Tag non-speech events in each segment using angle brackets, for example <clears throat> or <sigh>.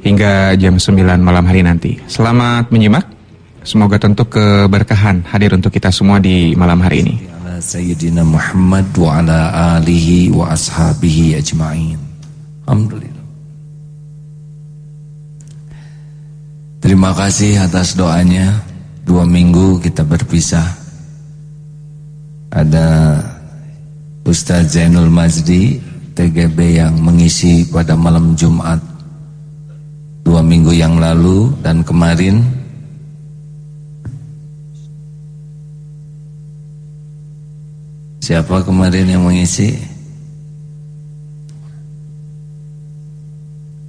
hingga jam 9 malam hari nanti. Selamat menyimak. Semoga tentu keberkahan hadir untuk kita semua di malam hari ini. Sayyidina Muhammad wa ala alihi wa ashabihi ajma'in. Alhamdulillah. Terima kasih atas doanya. Dua minggu kita berpisah. Ada Ustaz Zainul Mazdi TGB yang mengisi pada malam Jumat dua minggu yang lalu dan kemarin siapa kemarin yang mengisi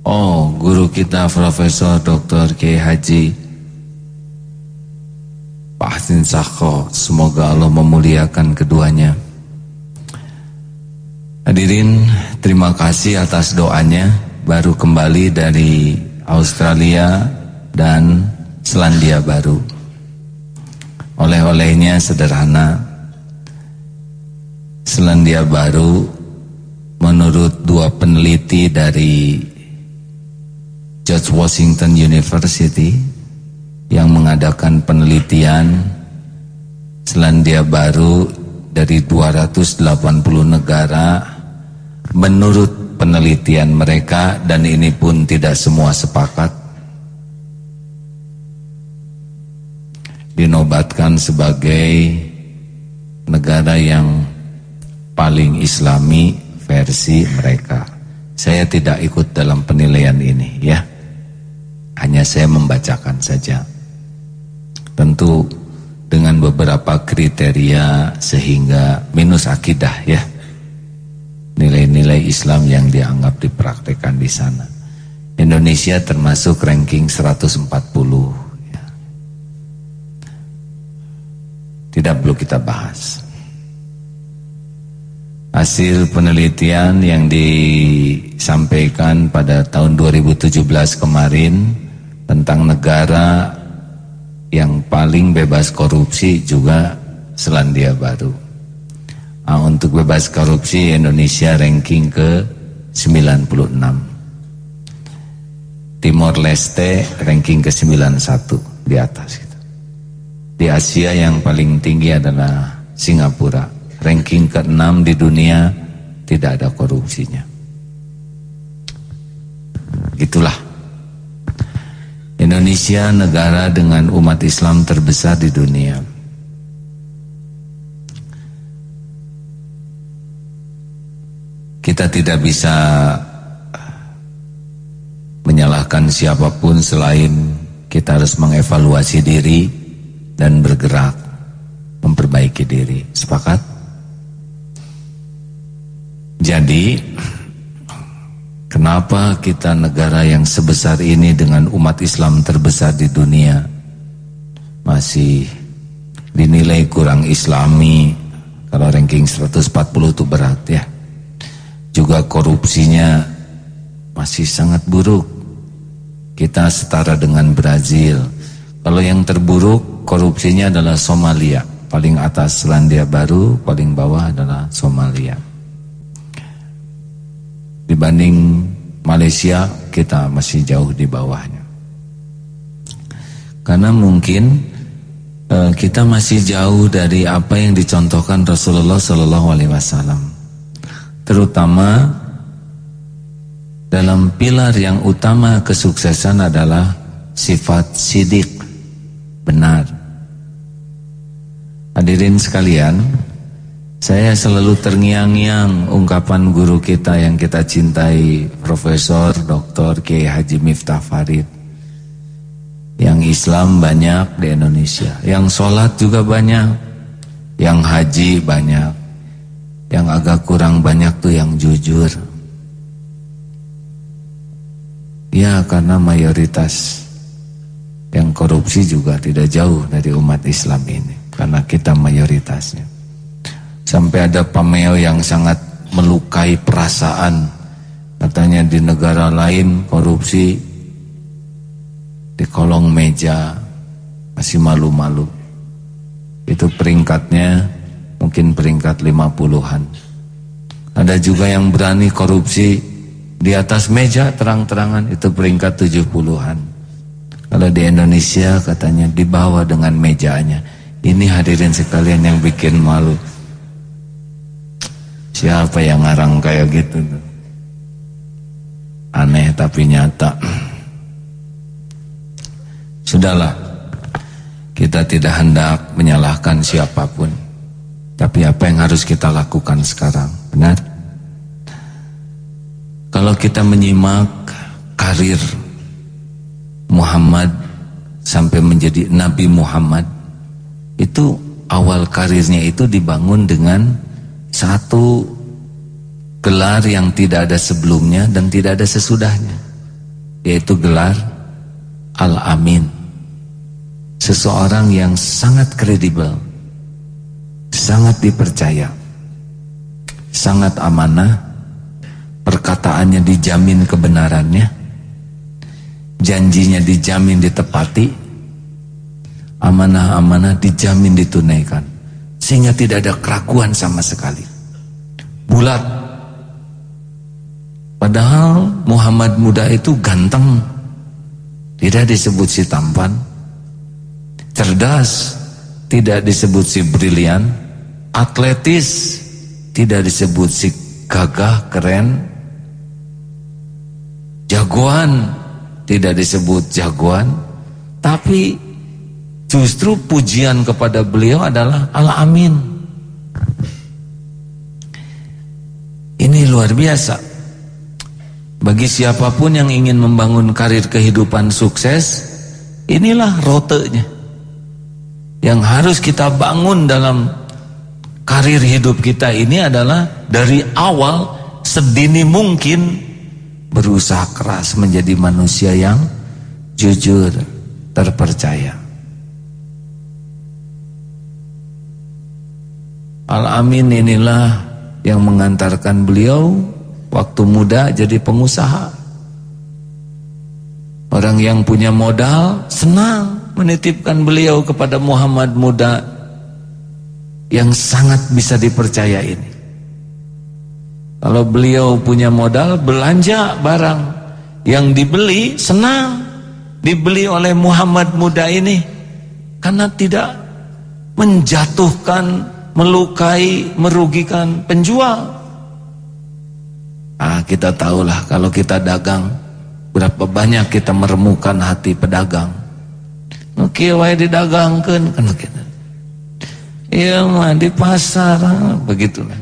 oh guru kita Profesor Dr. K. Haji Pak Hasin Sakho semoga Allah memuliakan keduanya Hadirin, terima kasih atas doanya. Baru kembali dari Australia dan Selandia Baru. Oleh-olehnya sederhana. Selandia Baru menurut dua peneliti dari George Washington University yang mengadakan penelitian Selandia Baru dari 280 negara menurut penelitian mereka dan ini pun tidak semua sepakat. Dinobatkan sebagai negara yang paling islami versi mereka. Saya tidak ikut dalam penilaian ini ya. Hanya saya membacakan saja. Tentu dengan beberapa kriteria sehingga minus akidah ya nilai-nilai Islam yang dianggap dipraktekkan di sana. Indonesia termasuk ranking 140 ya. Tidak perlu kita bahas. Hasil penelitian yang disampaikan pada tahun 2017 kemarin tentang negara yang paling bebas korupsi juga Selandia Baru. Nah, untuk bebas korupsi Indonesia ranking ke 96. Timor Leste ranking ke 91 di atas gitu. Di Asia yang paling tinggi adalah Singapura. Ranking ke-6 di dunia tidak ada korupsinya. Itulah. Indonesia negara dengan umat Islam terbesar di dunia. Kita tidak bisa menyalahkan siapa pun selain kita harus mengevaluasi diri dan bergerak memperbaiki diri. Sepakat? Jadi, kenapa kita negara yang sebesar ini dengan umat Islam terbesar di dunia masih dinilai kurang islami kalau ranking 140 itu berat ya juga korupsinya masih sangat buruk. Kita setara dengan Brazil. Kalau yang terburuk korupsinya adalah Somalia. Paling atas Selandia Baru, paling bawah adalah Somalia. Dibanding Malaysia, kita masih jauh di bawahnya. Karena mungkin uh, kita masih jauh dari apa yang dicontohkan Rasulullah Sallallahu Alaihi Wasallam terutama dalam pilar yang utama kesuksesan adalah sifat sidik benar hadirin sekalian saya selalu terngiang-ngiang ungkapan guru kita yang kita cintai Profesor Dr. Kiai Haji Miftah Farid yang Islam banyak di Indonesia yang sholat juga banyak yang haji banyak yang agak kurang banyak tuh yang jujur. Ya karena mayoritas yang korupsi juga tidak jauh dari umat Islam ini. Karena kita mayoritasnya. Sampai ada pameo yang sangat melukai perasaan. Katanya di negara lain korupsi di kolong meja masih malu-malu. Itu peringkatnya mungkin peringkat lima puluhan. Ada juga yang berani korupsi Di atas meja terang-terangan itu peringkat 70-an. Kalau di Indonesia katanya dibawa dengan mejanya. Ini hadirin sekalian yang bikin malu. Siapa yang ngarang kayak gitu Aneh tapi nyata. Sudahlah. Kita tidak hendak menyalahkan siapa pun. Tapi apa yang harus kita lakukan sekarang? Benar? Kalau kita menyimak karir Muhammad sampai menjadi Nabi Muhammad itu awal karirnya itu dibangun dengan satu gelar yang tidak ada sebelumnya dan tidak ada sesudahnya yaitu gelar Al-Amin seseorang yang sangat kredibel sangat dipercaya. Sangat amanah. Perkataannya dijamin kebenarannya, janjinya dijamin ditepati, amanah-amanah dijamin ditunaikan, sehingga tidak ada keraguan sama sekali. Bulat. Padahal Muhammad muda itu ganteng, tidak disebut si tampan, cerdas, tidak disebut si brilian, atletis, tidak disebut si gagah, keren, jagoan tidak disebut jagoan. Tapi justru pujian kepada beliau adalah al-amin ini luar biasa. Bagi siapa pun yang ingin membangun karir kehidupan sukses inilah rotenya yang harus kita bangun dalam karir hidup kita ini adalah dari awal sedini mungkin berusaha keras menjadi manusia yang jujur, terpercaya. Al-Amin inilah yang mengantarkan beliau waktu muda jadi pengusaha. Orang yang punya modal senang menitipkan beliau kepada Muhammad muda yang sangat bisa dipercaya ini. Kalau beliau punya modal belanja barang yang dibeli senang dibeli oleh Muhammad muda ini karena tidak menjatuhkan, melukai, merugikan penjual. Ah, kita tahulah kalau kita dagang berapa banyak kita meremukan hati pedagang. Oke, wae didagangkeun kan kita. Iya mah di pasar ah, begitulah.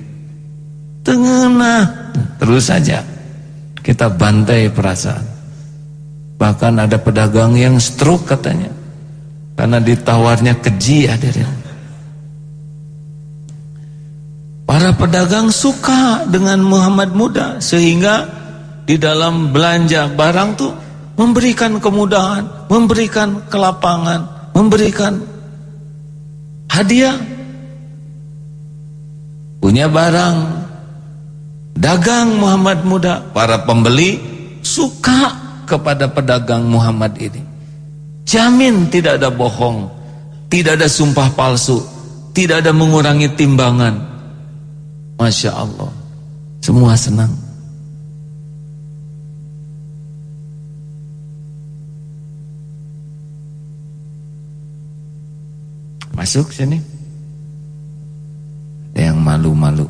Tengah terus saja kita bantai perasaan. Bahkan ada pedagang yang stroke katanya karena ditawarnya keji hadirin. Para pedagang suka dengan Muhammad muda sehingga di dalam belanja barang tuh memberikan kemudahan, memberikan kelapangan, memberikan hadiah. Punya barang Dagang Muhammad muda, para pembeli suka kepada pedagang Muhammad ini. Jamin tidak ada bohong, tidak ada sumpah palsu, tidak ada mengurangi timbangan. Masya Allah, semua senang. Masuk sini. Yang malu-malu.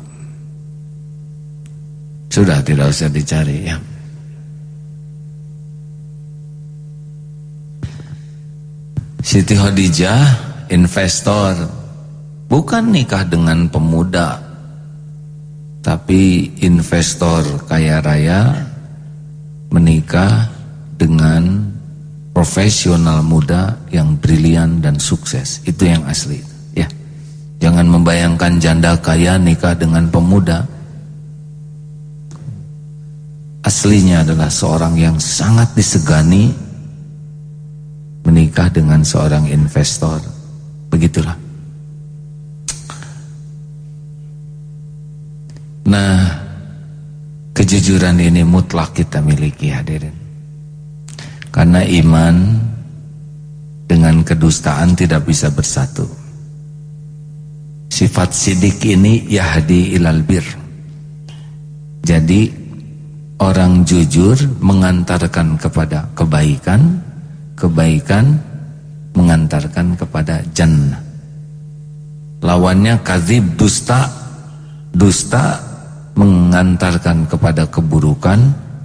Sudah tidak usah dicari ya. Siti Khadijah investor bukan nikah dengan pemuda tapi investor kaya raya menikah dengan profesional muda yang brilian dan sukses itu yang asli ya jangan membayangkan janda kaya nikah dengan pemuda aslinya adalah seorang yang sangat disegani menikah dengan seorang investor. Begitulah. Nah, kejujuran ini mutlak kita miliki hadirin. Karena iman dengan kedustaan tidak bisa bersatu. Sifat sidik ini yahdi ilal bir. Jadi orang jujur mengantarkan kepada kebaikan, kebaikan mengantarkan kepada jannah. Lawannya kadzib dusta, dusta mengantarkan kepada keburukan,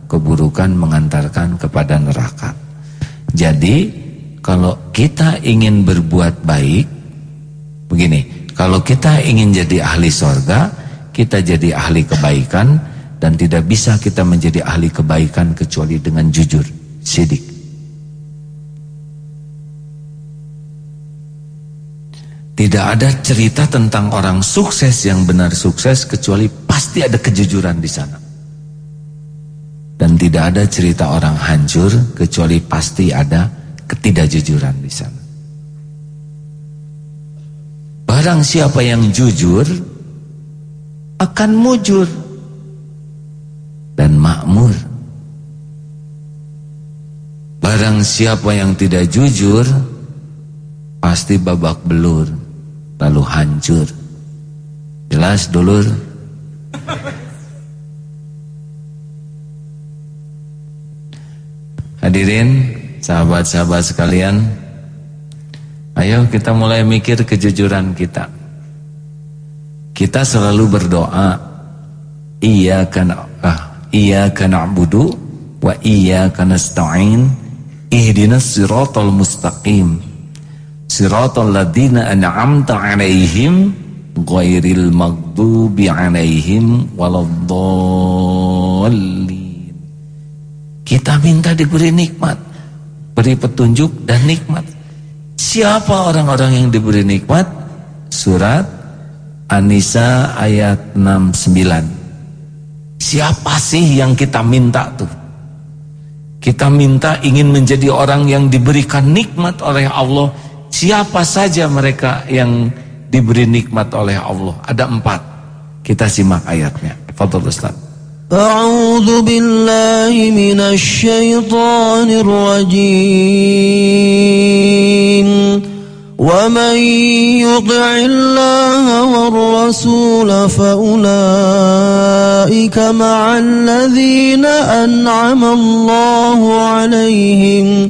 keburukan mengantarkan kepada neraka. Jadi kalau kita ingin berbuat baik, begini, kalau kita ingin jadi ahli sorga, kita jadi ahli kebaikan, dan tidak bisa kita menjadi ahli kebaikan kecuali dengan jujur, sidik. Tidak ada cerita tentang orang sukses yang benar sukses kecuali pasti ada kejujuran di sana. Dan tidak ada cerita orang hancur kecuali pasti ada ketidakjujuran di sana. Barang siapa yang jujur akan mujur dan makmur. Barang siapa yang tidak jujur pasti babak belur lalu hancur. Jelas dulur? Hadirin, sahabat-sahabat sekalian, Ayo kita mulai mikir kejujuran kita. Kita selalu berdoa, iyyaka ah, iyyaka na'budu wa iyyaka nasta'in ihdinas siratal mustaqim. Siratal ladzina an'amta 'alaihim ghairil maghdubi 'alaihim waladdallin. Kita minta diberi nikmat, beri petunjuk dan nikmat. Siapa orang-orang yang diberi nikmat? Surat An-Nisa ayat 69. Siapa sih yang kita minta tuh? Kita minta ingin menjadi orang yang diberikan nikmat oleh Allah. Siapa saja mereka yang diberi nikmat oleh Allah? Ada empat. Kita simak ayatnya. Fadol Ustaz. أعوذ بالله من الشيطان الرجيم. ومن يطع الله والرسول فأولئك مع الذين أنعم الله عليهم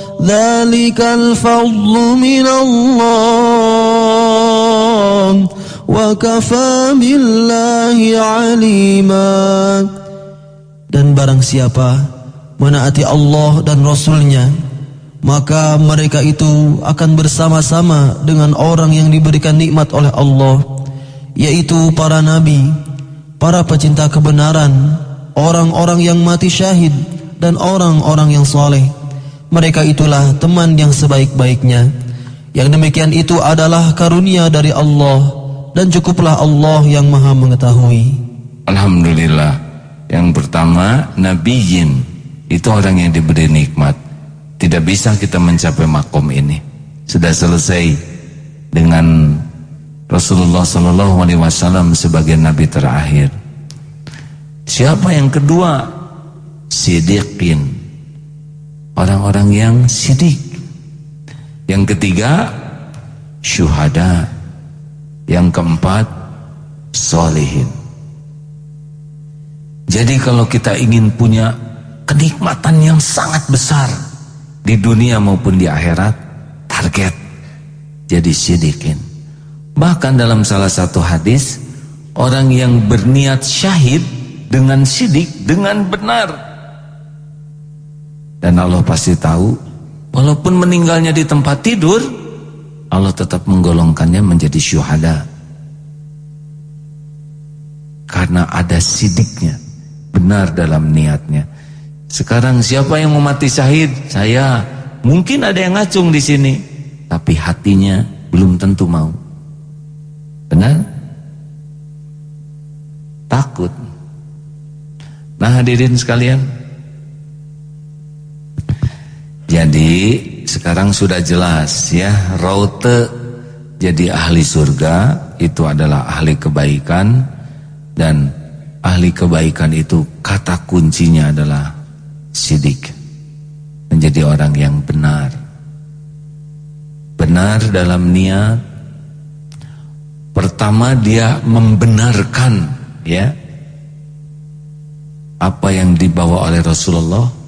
ذلك الفضل من الله وكفى بالله عليما dan barang siapa menaati Allah dan Rasulnya maka mereka itu akan bersama-sama dengan orang yang diberikan nikmat oleh Allah yaitu para nabi para pecinta kebenaran orang-orang yang mati syahid dan orang-orang yang soleh. mereka itulah teman yang sebaik-baiknya. Yang demikian itu adalah karunia dari Allah dan cukuplah Allah yang maha mengetahui. Alhamdulillah. Yang pertama, Nabiyin. Itu orang yang diberi nikmat. Tidak bisa kita mencapai makom ini. Sudah selesai dengan Rasulullah Sallallahu Alaihi Wasallam sebagai Nabi terakhir. Siapa yang kedua? Sidikin. Orang-orang yang sidik. Yang ketiga, syuhada. Yang keempat, solehin. Jadi kalau kita ingin punya kenikmatan yang sangat besar di dunia maupun di akhirat, target jadi sidikin. Bahkan dalam salah satu hadis, orang yang berniat syahid dengan sidik, dengan benar. Dan Allah pasti tahu, walaupun meninggalnya di tempat tidur, Allah tetap menggolongkannya menjadi syuhada. Karena ada sidiknya, benar dalam niatnya. Sekarang siapa yang mau mati syahid? Saya. Mungkin ada yang ngacung di sini, tapi hatinya belum tentu mau. Benar? Takut. Nah hadirin sekalian. Jadi sekarang sudah jelas ya Raute jadi ahli surga itu adalah ahli kebaikan dan ahli kebaikan itu kata kuncinya adalah sidik. Menjadi orang yang benar. Benar dalam niat. Pertama dia membenarkan ya apa yang dibawa oleh Rasulullah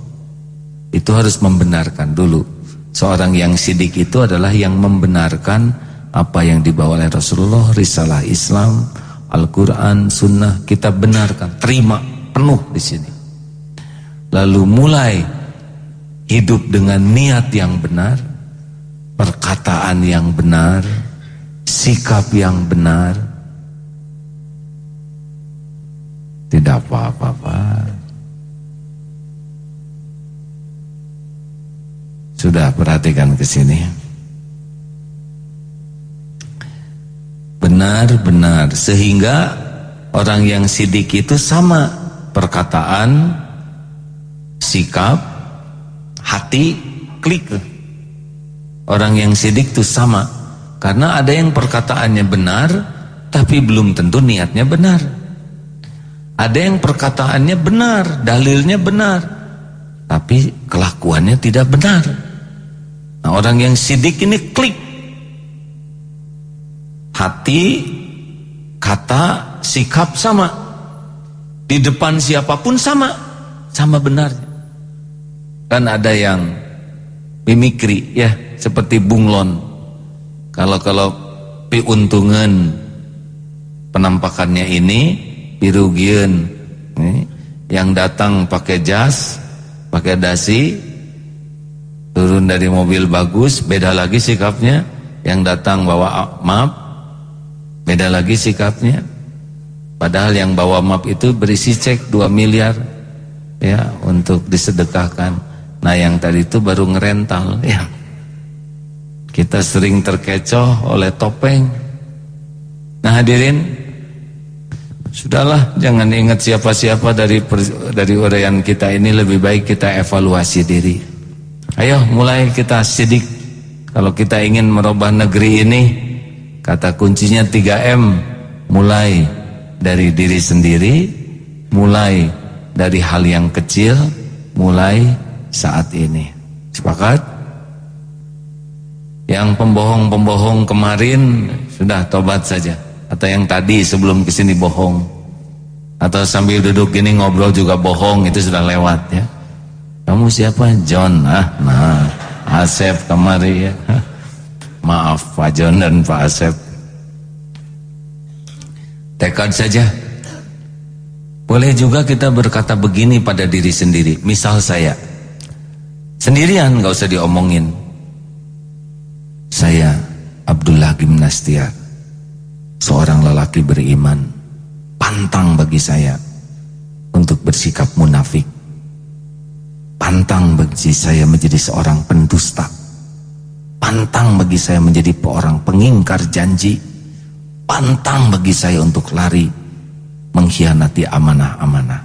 itu harus membenarkan dulu. Seorang yang sidik itu adalah yang membenarkan apa yang dibawa oleh Rasulullah, risalah Islam, Al-Quran, Sunnah, kita benarkan, terima penuh di sini. Lalu mulai hidup dengan niat yang benar, perkataan yang benar, sikap yang benar, tidak apa-apa. Sudah perhatikan ke sini. Benar-benar sehingga orang yang sidik itu sama perkataan, sikap, hati, klik. Orang yang sidik itu sama. Karena ada yang perkataannya benar, tapi belum tentu niatnya benar. Ada yang perkataannya benar, dalilnya benar, tapi kelakuannya tidak benar. Nah, orang yang sidik ini klik. Hati, kata, sikap sama. Di depan siapa pun sama, sama benarnya. Kan ada yang mimikri ya, seperti bunglon. Kalau kalau piuntungan penampakannya ini pirugian yang datang pakai jas, pakai dasi, turun dari mobil bagus, beda lagi sikapnya. Yang datang bawa map, beda lagi sikapnya. Padahal yang bawa map itu berisi cek 2 miliar ya untuk disedekahkan. Nah yang tadi itu baru ngerental <laughs> ya. Kita sering terkecoh oleh topeng. Nah hadirin, sudahlah jangan ingat siapa-siapa dari dari uraian kita ini lebih baik kita evaluasi diri. Ayo mulai kita sidik. Kalau kita ingin merubah negeri ini, kata kuncinya 3M, mulai dari diri sendiri, mulai dari hal yang kecil, mulai saat ini. Sepakat? Yang pembohong-pembohong kemarin sudah tobat saja. Atau yang tadi sebelum ke sini bohong. Atau sambil duduk gini ngobrol juga bohong itu sudah lewat ya. Kamu siapa? John. Ah, nah, Asep kemari ya. <laughs> Maaf Pak John dan Pak Asep. Tekad saja. Boleh juga kita berkata begini pada diri sendiri. Misal saya sendirian, nggak usah diomongin. Saya Abdullah Gimnastia Seorang lelaki beriman Pantang bagi saya Untuk bersikap munafik Pantang bagi saya menjadi seorang pendusta Pantang bagi saya menjadi seorang pengingkar janji Pantang bagi saya untuk lari Mengkhianati amanah-amanah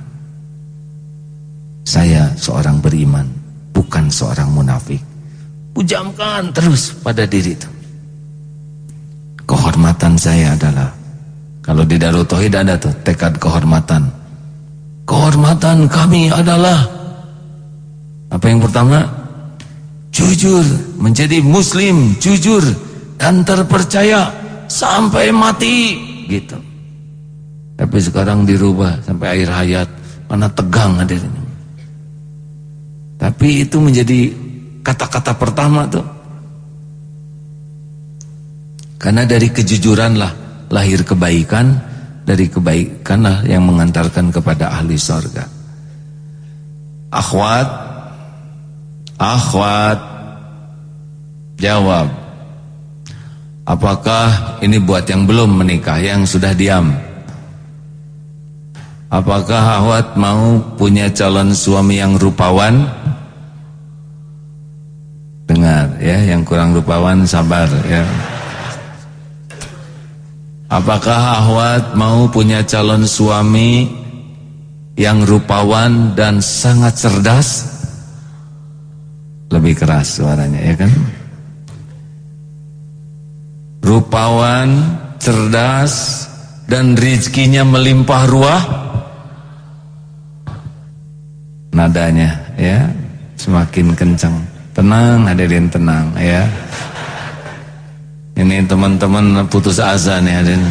Saya seorang beriman Bukan seorang munafik Pujamkan terus pada diri itu. Kehormatan saya adalah kalau di Darul Tauhid ada tuh tekad kehormatan. Kehormatan kami adalah apa yang pertama? Jujur, menjadi muslim, jujur dan terpercaya sampai mati gitu. Tapi sekarang dirubah sampai akhir hayat, mana tegang hadirin. Tapi itu menjadi kata-kata pertama tuh. Karena dari kejujuranlah lahir kebaikan, dari kebaikanlah yang mengantarkan kepada ahli sorga. Akhwat, akhwat, jawab. Apakah ini buat yang belum menikah, yang sudah diam? Apakah akhwat mau punya calon suami yang rupawan? Dengar ya, yang kurang rupawan sabar ya. Apakah ahwat mau punya calon suami yang rupawan dan sangat cerdas lebih keras suaranya ya kan? Rupawan cerdas dan rizkinya melimpah ruah. Nadanya ya semakin kencang tenang hadirin tenang ya. Ini teman-teman putus asa nih hadirin.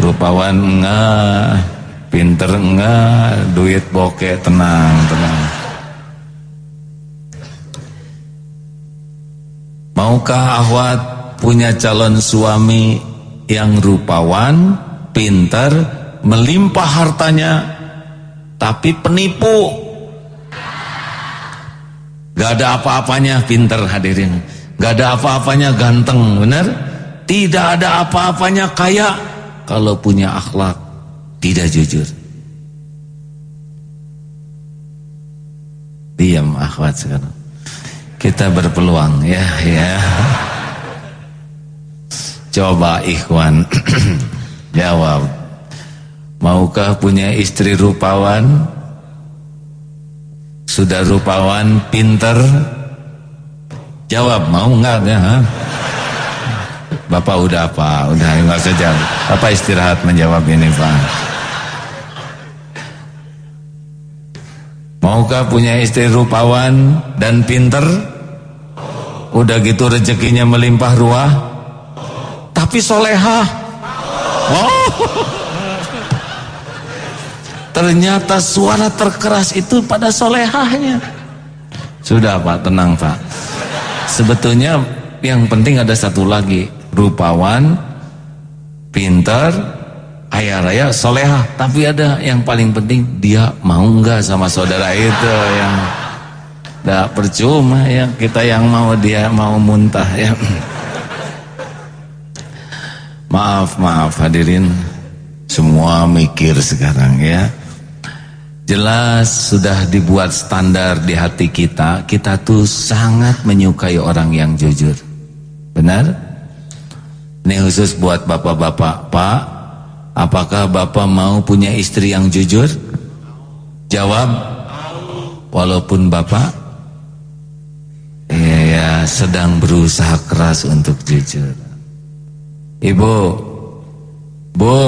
Rupawan enggak Pinter enggak, duit bokeh, tenang, tenang. Maukah ahwat punya calon suami yang rupawan, pinter, melimpah hartanya, tapi penipu? Gak ada apa-apanya pinter hadirin. Gak ada apa-apanya ganteng, benar? Tidak ada apa-apanya kaya kalau punya akhlak tidak jujur. Diam akhwat sekarang. Kita berpeluang ya ya. Coba ikhwan <clears throat> jawab. Maukah punya istri rupawan? Sudah rupawan, pinter? Jawab, mau enggak ya? Ha? Bapak udah apa? Udah enggak jawab. Bapak istirahat menjawab ini, Pak. Maukah punya istri rupawan dan pinter? Udah gitu rezekinya melimpah ruah? Tapi solehah. Oh. Ternyata suara terkeras itu pada solehahnya. Sudah Pak, tenang Pak. Sebetulnya yang penting ada satu lagi. Rupawan, pinter, ayah raya soleha tapi ada yang paling penting dia mau nggak sama saudara itu yang tidak percuma ya kita yang mau dia mau muntah ya. Maaf maaf hadirin. Semua mikir sekarang ya. Jelas sudah dibuat standar di hati kita kita tuh sangat menyukai orang yang jujur. Benar? Ini khusus buat bapak-bapak. Pak Apakah Bapak mau punya istri yang jujur? Jawab. Walaupun Bapak ya, sedang berusaha keras untuk jujur Ibu Bu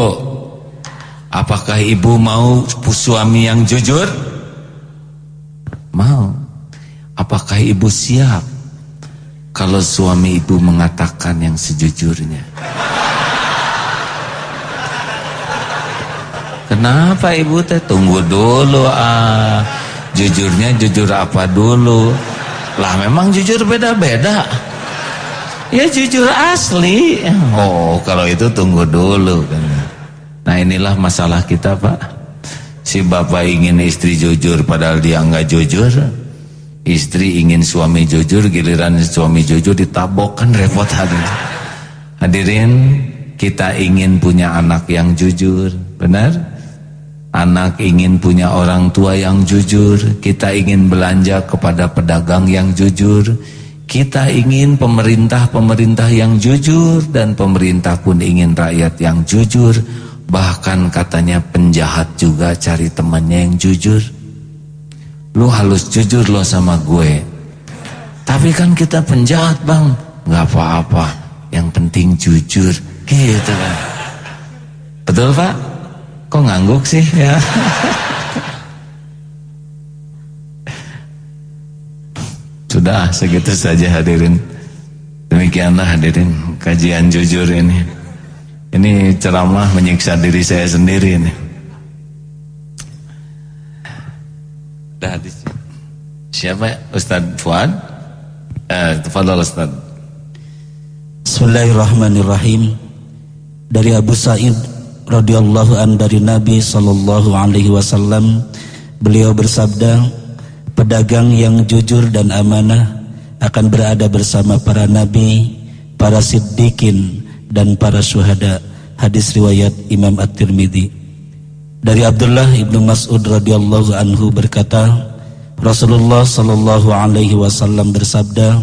Apakah ibu mau suami yang jujur? Mau Apakah ibu siap Kalau suami ibu mengatakan yang sejujurnya Kenapa ibu teh tunggu dulu ah. Jujurnya jujur apa dulu? Lah memang jujur beda-beda. Ya jujur asli. Oh, kalau itu tunggu dulu kan. Nah, inilah masalah kita, Pak. Si bapak ingin istri jujur padahal dia enggak jujur. Istri ingin suami jujur, giliran suami jujur ditabok kan repot. Hadirin, kita ingin punya anak yang jujur, benar? Anak ingin punya orang tua yang jujur, kita ingin belanja kepada pedagang yang jujur, kita ingin pemerintah-pemerintah yang jujur dan pemerintah pun ingin rakyat yang jujur. Bahkan katanya penjahat juga cari temannya yang jujur. Lu halus jujur lo sama gue. Tapi kan kita penjahat bang, nggak apa-apa. Yang penting jujur, gitu kan. Betul pak? Kok ngangguk sih ya? <laughs> Sudah segitu saja hadirin. Demikianlah hadirin kajian jujur ini. Ini ceramah menyiksa diri saya sendiri ini. Dah hadis. Siapa Ustaz Fuad? Eh, tafadhal Ustaz. Bismillahirrahmanirrahim. Dari Abu Sa'id radhiyallahu an dari Nabi sallallahu alaihi wasallam beliau bersabda pedagang yang jujur dan amanah akan berada bersama para nabi para siddiqin dan para syuhada. Hadis riwayat Imam At-Tirmidzi. Dari Abdullah ibnu Mas'ud radhiyallahu anhu berkata Rasulullah sallallahu alaihi wasallam bersabda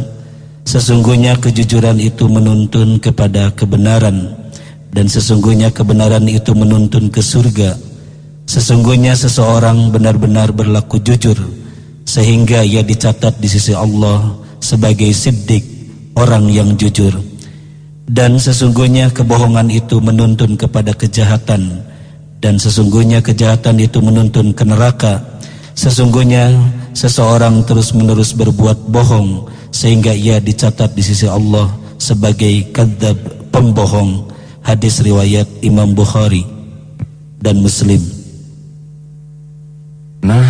sesungguhnya kejujuran itu menuntun kepada kebenaran dan sesungguhnya kebenaran itu menuntun ke surga Sesungguhnya seseorang benar-benar berlaku jujur sehingga ia dicatat di sisi Allah sebagai siddiq, orang yang jujur. Dan sesungguhnya kebohongan itu menuntun kepada kejahatan dan sesungguhnya kejahatan itu menuntun ke neraka. Sesungguhnya seseorang terus-menerus berbuat bohong sehingga ia dicatat di sisi Allah sebagai kadzab, pembohong. Hadis riwayat Imam Bukhari dan Muslim. Nah,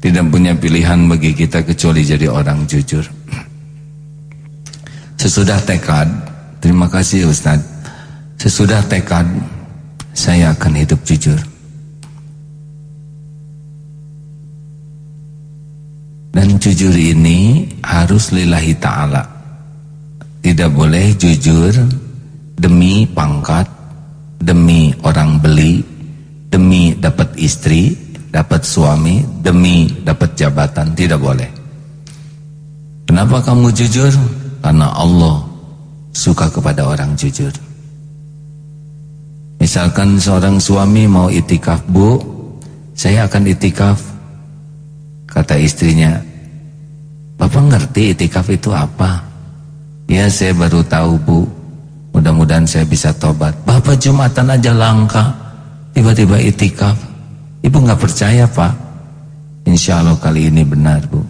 tidak punya pilihan bagi kita kecuali jadi orang jujur. Sesudah tekad, terima kasih Ustaz. Sesudah tekad, saya akan hidup jujur. Dan jujur ini harus lillahi ta'ala. Tidak boleh jujur demi pangkat, demi orang beli, demi dapat istri, dapat suami, demi dapat jabatan. Tidak boleh. Kenapa kamu jujur? Karena Allah suka kepada orang jujur. Misalkan seorang suami mau itikaf, Bu, saya akan itikaf. Kata istrinya, Bapak ngerti itikaf itu apa? Ya saya baru tahu Bu, mudah-mudahan saya bisa tobat. Bapak Jumatan aja langka, tiba-tiba itikaf. Ibu nggak percaya Pak? Insya Allah kali ini benar Bu.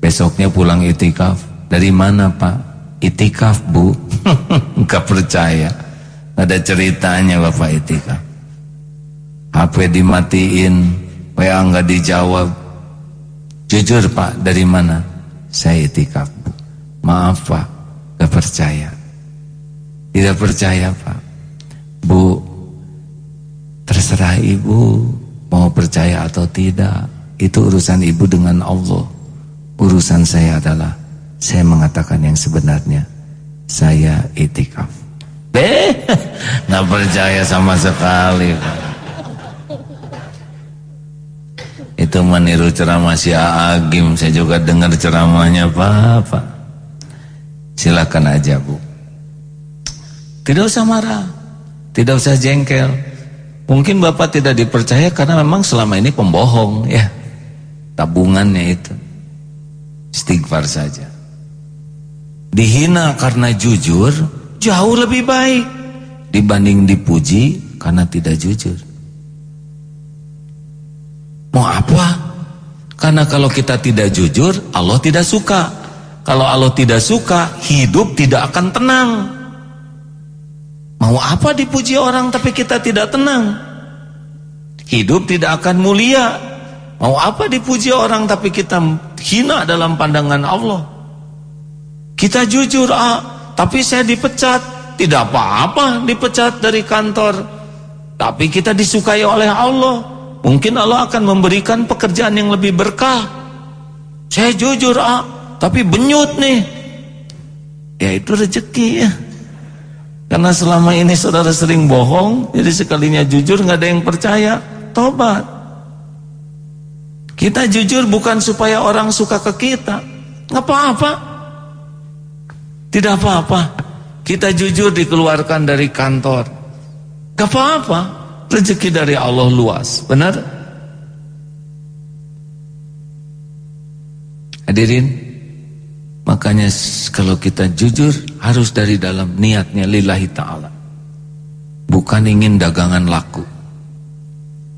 Besoknya pulang itikaf, dari mana Pak? Itikaf Bu, <laughs> nggak percaya. Ada ceritanya Bapak Itika. HP dimatiin, WA nggak dijawab. Jujur Pak, dari mana? Saya itikaf. Maaf Pak, gak percaya. Tidak percaya Pak. Bu, terserah Ibu mau percaya atau tidak. Itu urusan Ibu dengan Allah. Urusan saya adalah saya mengatakan yang sebenarnya. Saya itikaf. Eh, <laughs> nggak percaya sama sekali. Itu meniru ceramah si Agim. Saya juga dengar ceramahnya Bapak. Silakan aja Bu. Tidak usah marah. Tidak usah jengkel. Mungkin Bapak tidak dipercaya karena memang selama ini pembohong ya. Tabungannya itu. Istighfar saja. Dihina karena jujur Jauh lebih baik dibanding dipuji karena tidak jujur. Mau apa? Karena kalau kita tidak jujur, Allah tidak suka. Kalau Allah tidak suka, hidup tidak akan tenang. Mau apa dipuji orang tapi kita tidak tenang? Hidup tidak akan mulia. Mau apa dipuji orang tapi kita hina dalam pandangan Allah? Kita jujur, ah, tapi saya dipecat. Tidak apa-apa dipecat dari kantor. Tapi kita disukai oleh Allah. Mungkin Allah akan memberikan pekerjaan yang lebih berkah. Saya jujur, ah, tapi benyut nih. Ya itu rezeki ya. Karena selama ini saudara sering bohong, jadi sekalinya jujur nggak ada yang percaya. Tobat. Kita jujur bukan supaya orang suka ke kita. Nggak apa-apa. Tidak apa-apa. Kita jujur dikeluarkan dari kantor. Gak apa-apa. Rezeki dari Allah luas. Benar? Hadirin. Makanya kalau kita jujur harus dari dalam niatnya lillahi ta'ala. Bukan ingin dagangan laku.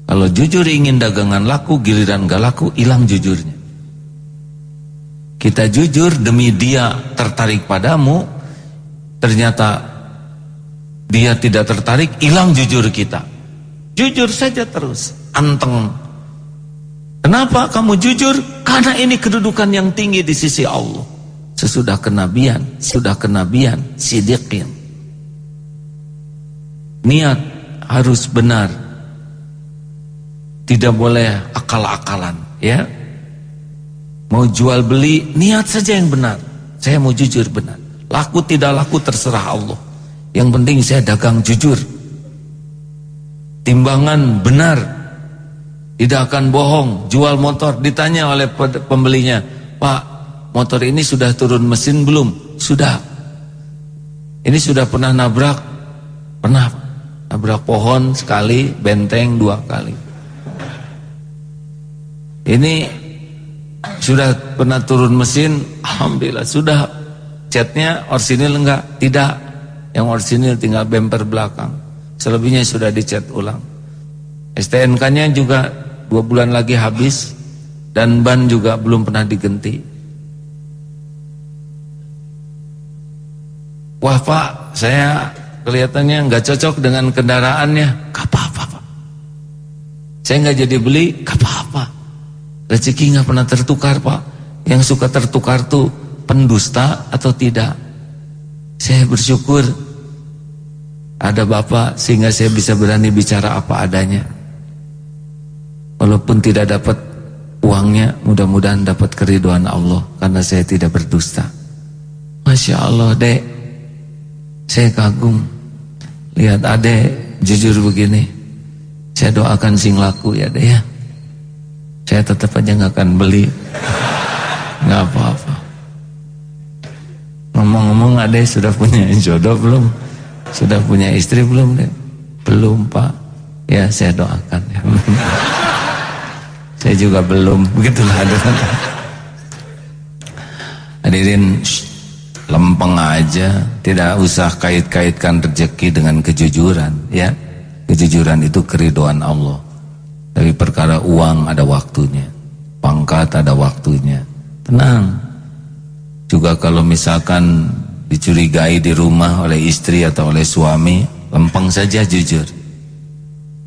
Kalau jujur ingin dagangan laku, giliran gak laku, hilang jujurnya. Kita jujur demi dia tertarik padamu, ternyata dia tidak tertarik, hilang jujur kita. Jujur saja terus, anteng. Kenapa kamu jujur? Karena ini kedudukan yang tinggi di sisi Allah. Sesudah kenabian, sudah kenabian, sidikin. Niat harus benar. Tidak boleh akal-akalan, ya. Mau jual beli, niat saja yang benar. Saya mau jujur benar. Laku tidak laku terserah Allah. Yang penting saya dagang jujur. Timbangan benar. Tidak akan bohong. Jual motor, ditanya oleh pembelinya. Pak, motor ini sudah turun mesin belum? Sudah. Ini sudah pernah nabrak? Pernah. nabrak pohon sekali, benteng dua kali. Ini sudah pernah turun mesin, alhamdulillah sudah catnya orsinil enggak? Tidak. Yang orsinil tinggal bemper belakang. Selebihnya sudah dicat ulang. STNK-nya juga dua bulan lagi habis dan ban juga belum pernah diganti. Wah pak, saya kelihatannya nggak cocok dengan kendaraannya. Gak apa-apa pak. Saya nggak jadi beli, gak apa-apa. Rezeki nggak pernah tertukar pak. Yang suka tertukar tuh pendusta atau tidak. Saya bersyukur ada bapak sehingga saya bisa berani bicara apa adanya. Walaupun tidak dapat uangnya, mudah-mudahan dapat keriduan Allah karena saya tidak berdusta. Masya Allah dek, saya kagum lihat adek jujur begini. Saya doakan sing laku ya dek ya. Saya tetap aja nggak akan beli, <laughs> nggak apa-apa. Ngomong-ngomong adek sudah punya jodoh belum? Sudah punya istri belum dek? Belum pak. Ya saya doakan ya. <laughs> Saya juga belum begitulah ada. <laughs> Hadirin lempeng aja, tidak usah kait-kaitkan rezeki dengan kejujuran, ya. Kejujuran itu keridoan Allah. Dari perkara uang ada waktunya, pangkat ada waktunya. Tenang. Juga kalau misalkan dicurigai di rumah oleh istri atau oleh suami, lempeng saja jujur.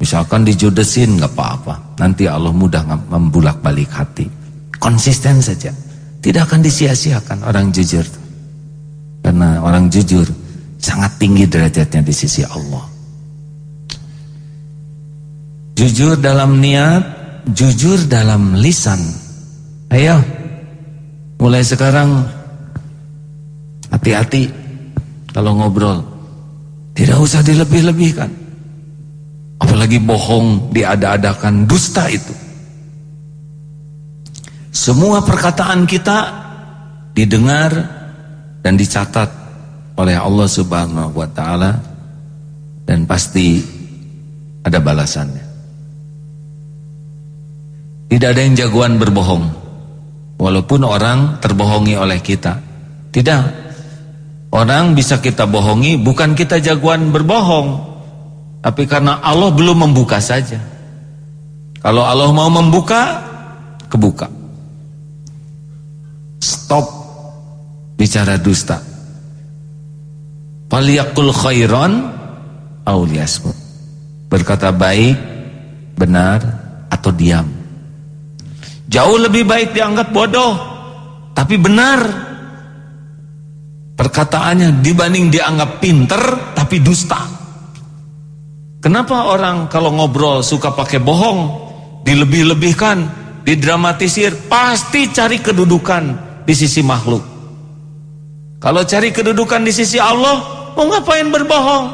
Misalkan dijodesin nggak apa-apa. Nanti Allah mudah membulak balik hati. Konsisten saja. Tidak akan disia-siakan orang jujur. Karena orang jujur sangat tinggi derajatnya di sisi Allah. Jujur dalam niat, jujur dalam lisan. Ayo, mulai sekarang hati-hati kalau ngobrol. Tidak usah dilebih-lebihkan. Apalagi bohong diada-adakan dusta itu. Semua perkataan kita didengar dan dicatat oleh Allah Subhanahu wa taala dan pasti ada balasannya. Tidak ada yang jagoan berbohong. Walaupun orang terbohongi oleh kita. Tidak. Orang bisa kita bohongi bukan kita jagoan berbohong. Tapi karena Allah belum membuka saja. Kalau Allah mau membuka, kebuka. Stop bicara dusta. Faliyakul khairan auliyasmut. Berkata baik, benar, atau diam. Jauh lebih baik dianggap bodoh, tapi benar. Perkataannya dibanding dianggap pinter, tapi dusta. Kenapa orang kalau ngobrol suka pakai bohong, dilebih-lebihkan, didramatisir, pasti cari kedudukan di sisi makhluk. Kalau cari kedudukan di sisi Allah, mau ngapain berbohong?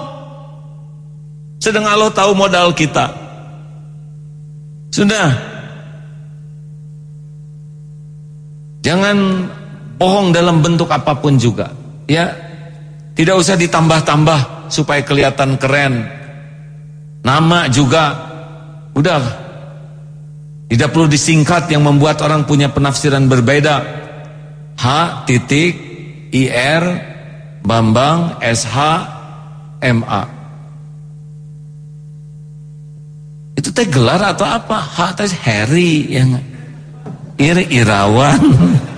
Sedang Allah tahu modal kita. Sudah. Jangan bohong dalam bentuk apa pun juga, ya. Tidak usah ditambah-tambah supaya kelihatan keren, Nama juga udah tidak perlu disingkat yang membuat orang punya penafsiran berbeda. H titik IR Bambang SH MA. Itu teh gelar atau apa? H teh Harry yang Ir Irawan. <laughs>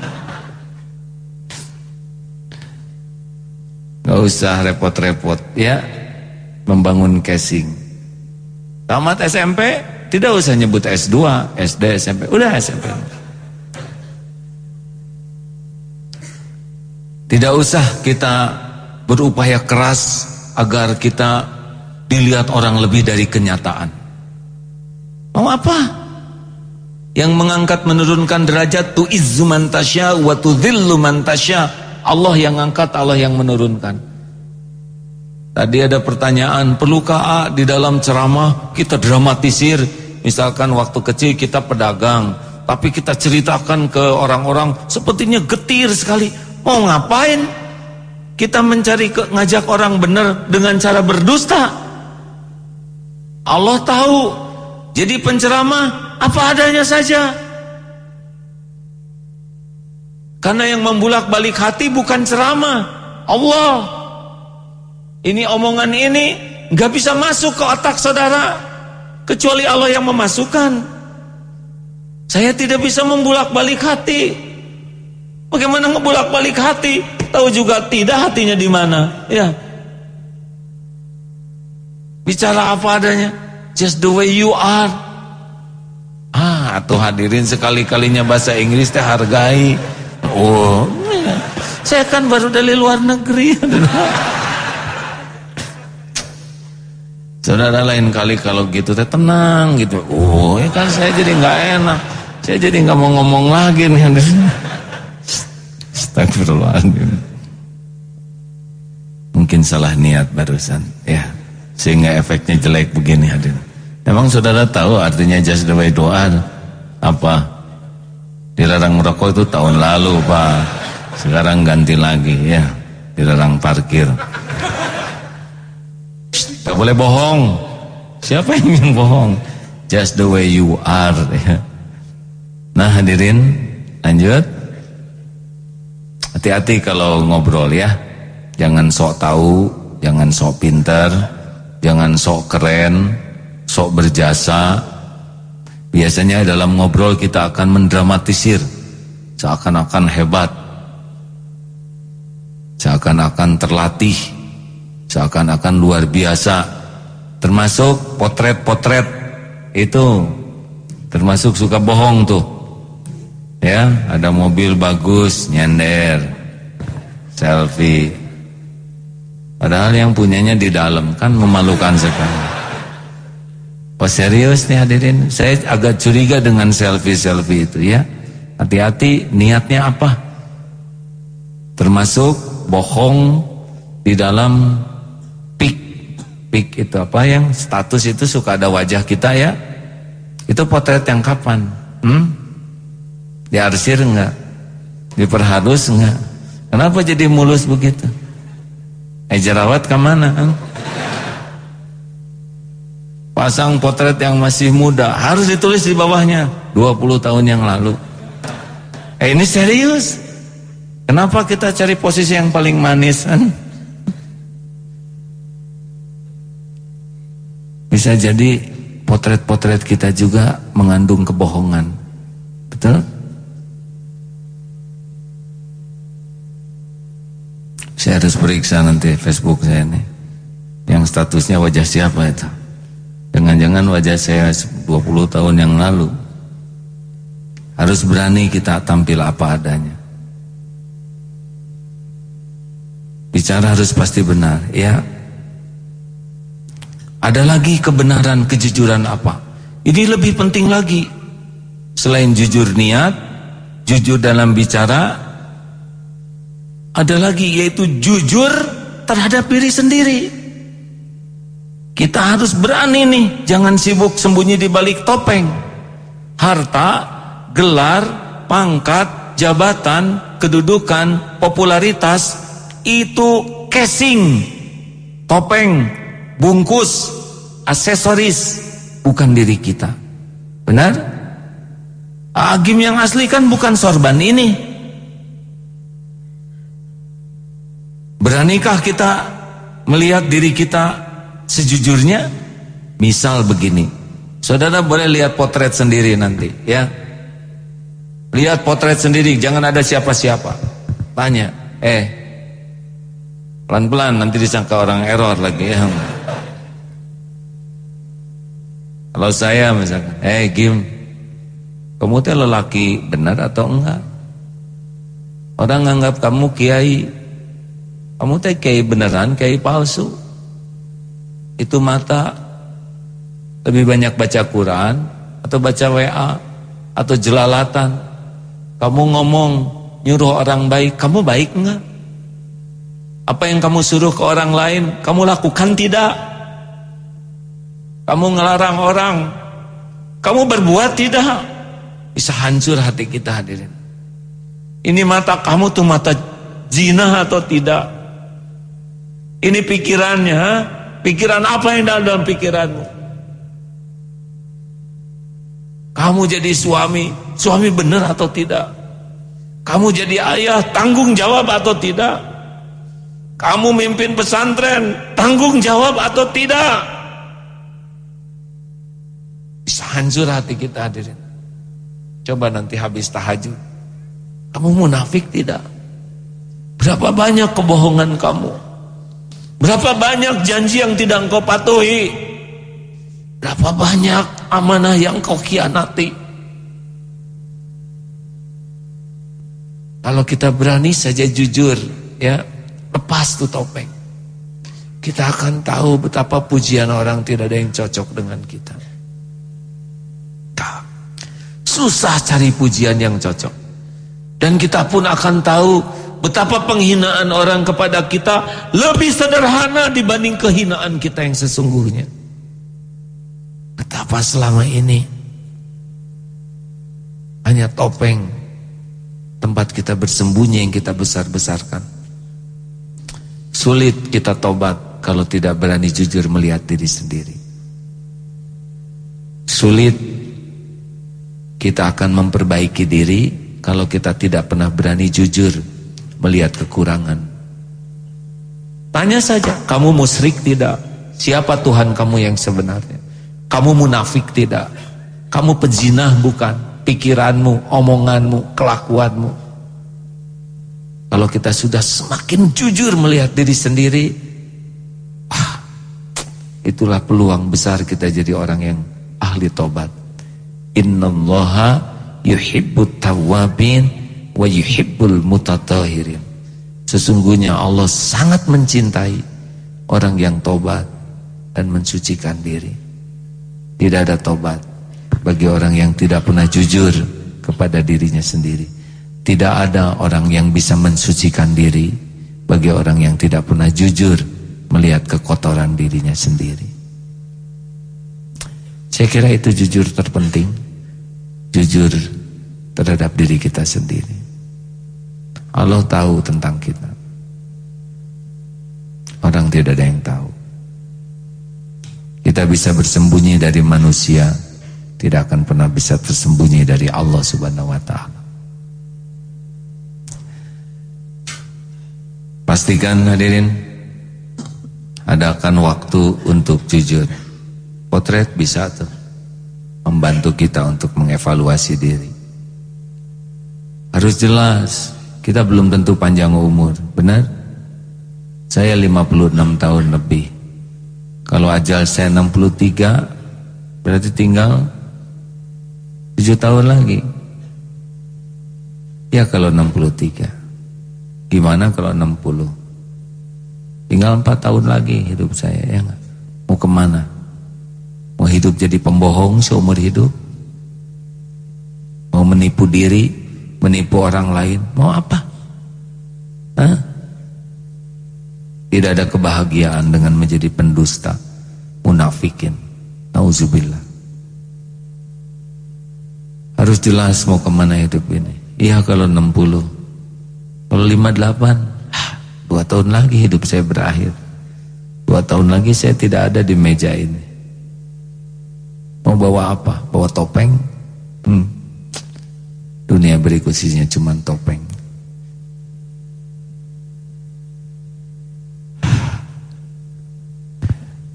Gak usah repot-repot ya membangun casing. Tamat SMP, tidak usah nyebut S2, SD, SMP, udah SMP. Tidak usah kita berupaya keras agar kita dilihat orang lebih dari kenyataan. Mau apa? Yang mengangkat menurunkan derajat tu izzu man tasya wa tudhillu man tasya. Allah yang angkat, Allah yang menurunkan. Tadi ada pertanyaan, perlukah A di dalam ceramah kita dramatisir? Misalkan waktu kecil kita pedagang, tapi kita ceritakan ke orang-orang sepertinya getir sekali. Mau ngapain? Kita mencari ke, ngajak orang benar dengan cara berdusta. Allah tahu. Jadi penceramah apa adanya saja. Karena yang membulak-balik hati bukan ceramah, Allah. Ini omongan ini nggak bisa masuk ke otak saudara kecuali Allah yang memasukkan. Saya tidak bisa membulak-balik hati. Bagaimana ngebulak-balik hati? Tahu juga tidak hatinya di mana. Ya. Bicara apa adanya. Just the way you are. Ah, atau hadirin sekali-kalinya bahasa Inggris teh hargai. Oh, saya kan baru dari luar negeri. Saudara lain kali kalau gitu teh tenang gitu. Oh, ya kan saya jadi nggak enak. Saya jadi nggak mau ngomong lagi nih. Astagfirullahaladzim. Mungkin salah niat barusan, ya. Sehingga efeknya jelek begini hadirin. Emang saudara tahu artinya just the way doa apa? Dilarang merokok itu tahun lalu Pak Sekarang ganti lagi ya Dilarang parkir Gak boleh bohong Siapa yang ingin bohong Just the way you are ya. Nah hadirin Lanjut Hati-hati kalau ngobrol ya. Jangan sok tahu Jangan sok pinter Jangan sok keren Sok berjasa. Biasanya dalam ngobrol kita akan mendramatisir Seakan-akan hebat Seakan-akan terlatih Seakan-akan luar biasa. Termasuk potret-potret Itu Termasuk suka bohong tuh Ya, ada mobil bagus nyender selfie. Padahal yang punyanya di dalam kan memalukan sekali. Oh serius nih hadirin? Saya agak curiga dengan selfie-selfie itu ya. Hati-hati niatnya apa? Termasuk bohong Di dalam Pik. Pik itu apa? Yang status itu suka ada wajah kita ya. Itu potret yang kapan? Hmm? Diarsir enggak? Diperhalus enggak? Kenapa jadi mulus begitu? Eh jerawat ke mana pasang potret yang masih muda. Harus ditulis di bawahnya. 20 tahun yang lalu. Eh ini serius? Kenapa kita cari posisi yang paling manis kan bisa jadi potret-potret kita juga mengandung kebohongan. Betul saya harus periksa nanti Facebook saya ini. Yang statusnya wajah siapa itu? Jangan-jangan wajah saya 20 tahun yang lalu. Harus berani kita tampil apa adanya. Bicara harus pasti benar ya. Ada lagi kebenaran, kejujuran apa? Ini lebih penting lagi. Selain jujur niat Jujur dalam bicara Ada lagi yaitu jujur terhadap diri sendiri kita harus berani nih, jangan sibuk sembunyi di balik topeng. Harta, gelar, pangkat, jabatan, kedudukan, popularitas itu casing, topeng, bungkus, aksesoris, bukan diri kita. Benar? Agim yang asli kan bukan sorban ini. Beranikah kita melihat diri kita Sejujurnya? Misal begini. Saudara boleh lihat potret sendiri nanti ya. Lihat potret sendiri Jangan ada siapa-siapa. Tanya Eh Pelan-pelan nanti disangka orang error lagi ya. Kalau saya misalkan Eh Gim Kamu tuh lelaki benar atau enggak? Orang nganggap kamu kiai Kamu teh kiai beneran kiai palsu. Itu mata lebih banyak baca Quran atau baca WA atau jelalatan. Kamu ngomong nyuruh orang baik kamu baik enggak apa yang kamu suruh ke orang lain kamu lakukan tidak? Kamu ngelarang orang kamu berbuat tidak? Bisa hancur hati kita hadirin. Ini mata kamu tuh mata zina atau tidak ini pikirannya Pikiran apa yang dalam, dalam pikiranmu? Kamu jadi suami, suami benar atau tidak? Kamu jadi ayah, tanggung jawab atau tidak? Kamu mimpin pesantren, tanggung jawab atau tidak? Bisa hancur hati kita hadirin. Coba nanti habis tahajud. Kamu munafik tidak? Berapa banyak kebohongan kamu? Berapa banyak janji yang tidak engkau patuhi? Berapa banyak amanah yang kau khianati? Kalau kita berani saja jujur, ya, lepas tuh topeng. Kita akan tahu betapa pujian orang tidak ada yang cocok dengan kita. Susah cari pujian yang cocok. Dan kita pun akan tahu betapa penghinaan orang kepada kita lebih sederhana dibanding kehinaan kita yang sesungguhnya. Betapa selama ini hanya topeng tempat kita bersembunyi yang kita besar-besarkan. Sulit kita tobat kalau tidak berani jujur melihat diri sendiri. Sulit kita akan memperbaiki diri kalau kita tidak pernah berani jujur melihat kekurangan. Tanya saja, kamu musyrik tidak? Siapa Tuhan kamu yang sebenarnya? Kamu munafik tidak? Kamu pezinah bukan? Pikiranmu, omonganmu, kelakuanmu. Kalau kita sudah semakin jujur melihat diri sendiri, ah, itulah peluang besar kita jadi orang yang ahli tobat. Innallaha yuhibbut tawabin wa yuhibbul mutatahirin. Sesungguhnya Allah sangat mencintai orang yang tobat dan mensucikan diri. Tidak ada tobat bagi orang yang tidak pernah jujur kepada dirinya sendiri. Tidak ada orang yang bisa mensucikan diri bagi orang yang tidak pernah jujur melihat kekotoran dirinya sendiri. Saya kira itu jujur terpenting. Jujur terhadap diri kita sendiri. Allah tahu tentang kita. Orang tidak ada yang tahu. Kita bisa bersembunyi dari manusia, tidak akan pernah bisa tersembunyi dari Allah Subhanahu wa taala. Pastikan hadirin adakan waktu untuk jujur. Potret bisa tuh membantu kita untuk mengevaluasi diri. Harus jelas, kita belum tentu panjang umur, benar? Saya 56 tahun lebih. Kalau ajal saya 63 Berarti tinggal 7 tahun lagi Ya kalau 63 Gimana kalau 60 Tinggal 4 tahun lagi hidup saya ya gak? Mau ke mana Mau hidup jadi pembohong seumur hidup Mau menipu diri Menipu orang lain Mau apa Hah tidak ada kebahagiaan dengan menjadi pendusta, munafikin. Nauzubillah. Harus jelas mau ke mana hidup ini. Iya kalau 60. Kalau 58, dua tahun lagi hidup saya berakhir. Dua tahun lagi saya tidak ada di meja ini. Mau bawa apa? Bawa topeng? Hmm. Dunia berikut isinya cuma topeng.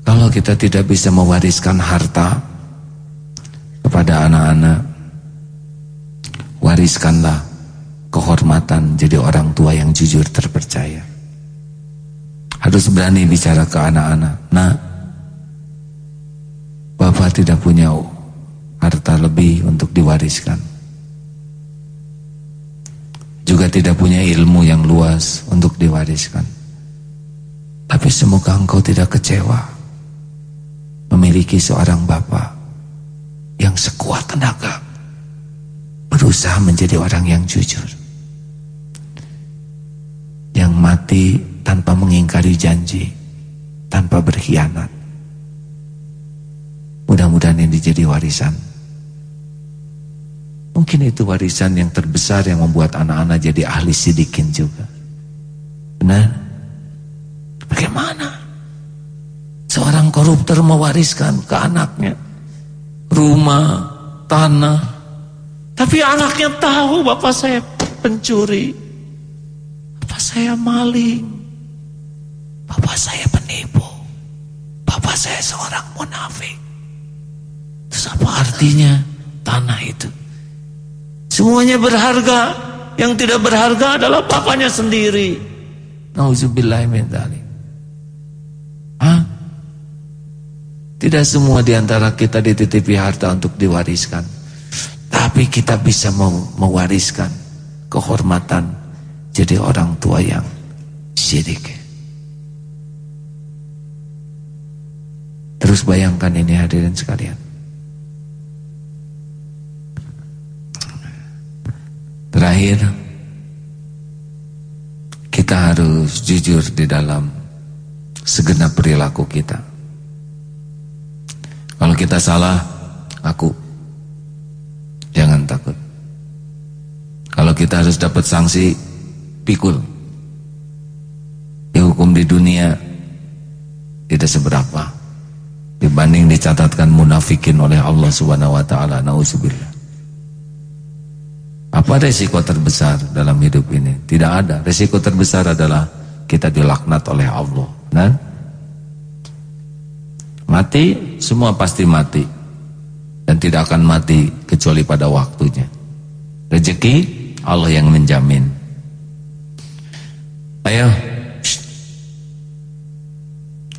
Kalau kita tidak bisa mewariskan harta kepada anak-anak, wariskanlah kehormatan jadi orang tua yang jujur terpercaya. Harus berani bicara ke anak-anak. Nah, Bapak tidak punya harta lebih untuk diwariskan. Juga tidak punya ilmu yang luas untuk diwariskan. Tapi semoga engkau tidak kecewa memiliki seorang bapak yang sekuat tenaga berusaha menjadi orang yang jujur yang mati tanpa mengingkari janji tanpa berkhianat mudah-mudahan ini jadi warisan mungkin itu warisan yang terbesar yang membuat anak-anak jadi ahli sidikin juga benar bagaimana Seorang koruptor mewariskan ke anaknya rumah, tanah. Tapi anaknya tahu bapak saya pencuri. Bapak saya maling. Bapak saya penipu. Bapak saya seorang munafik. Terus apa artinya tanah itu? Semuanya berharga. Yang tidak berharga adalah bapaknya sendiri. Nauzubillah min dzalik. Hah? Tidak semua di antara kita dititipi harta untuk diwariskan. Tapi kita bisa mewariskan kehormatan jadi orang tua yang syirik. Terus bayangkan ini hadirin sekalian. Terakhir Kita harus jujur di dalam Segenap perilaku kita. Kalau kita salah Aku Jangan takut. Kalau kita harus dapat sanksi Pikul. Dihukum di dunia Tidak seberapa Dibanding dicatatkan munafikin oleh Allah subhanahu wa ta'ala. Nauzubillah apa resiko terbesar dalam hidup ini? Tidak ada. Resiko terbesar adalah kita dilaknat oleh Allah. Nah, mati semua pasti mati dan tidak akan mati kecuali pada waktunya. Rezeki Allah yang menjamin. Ayo,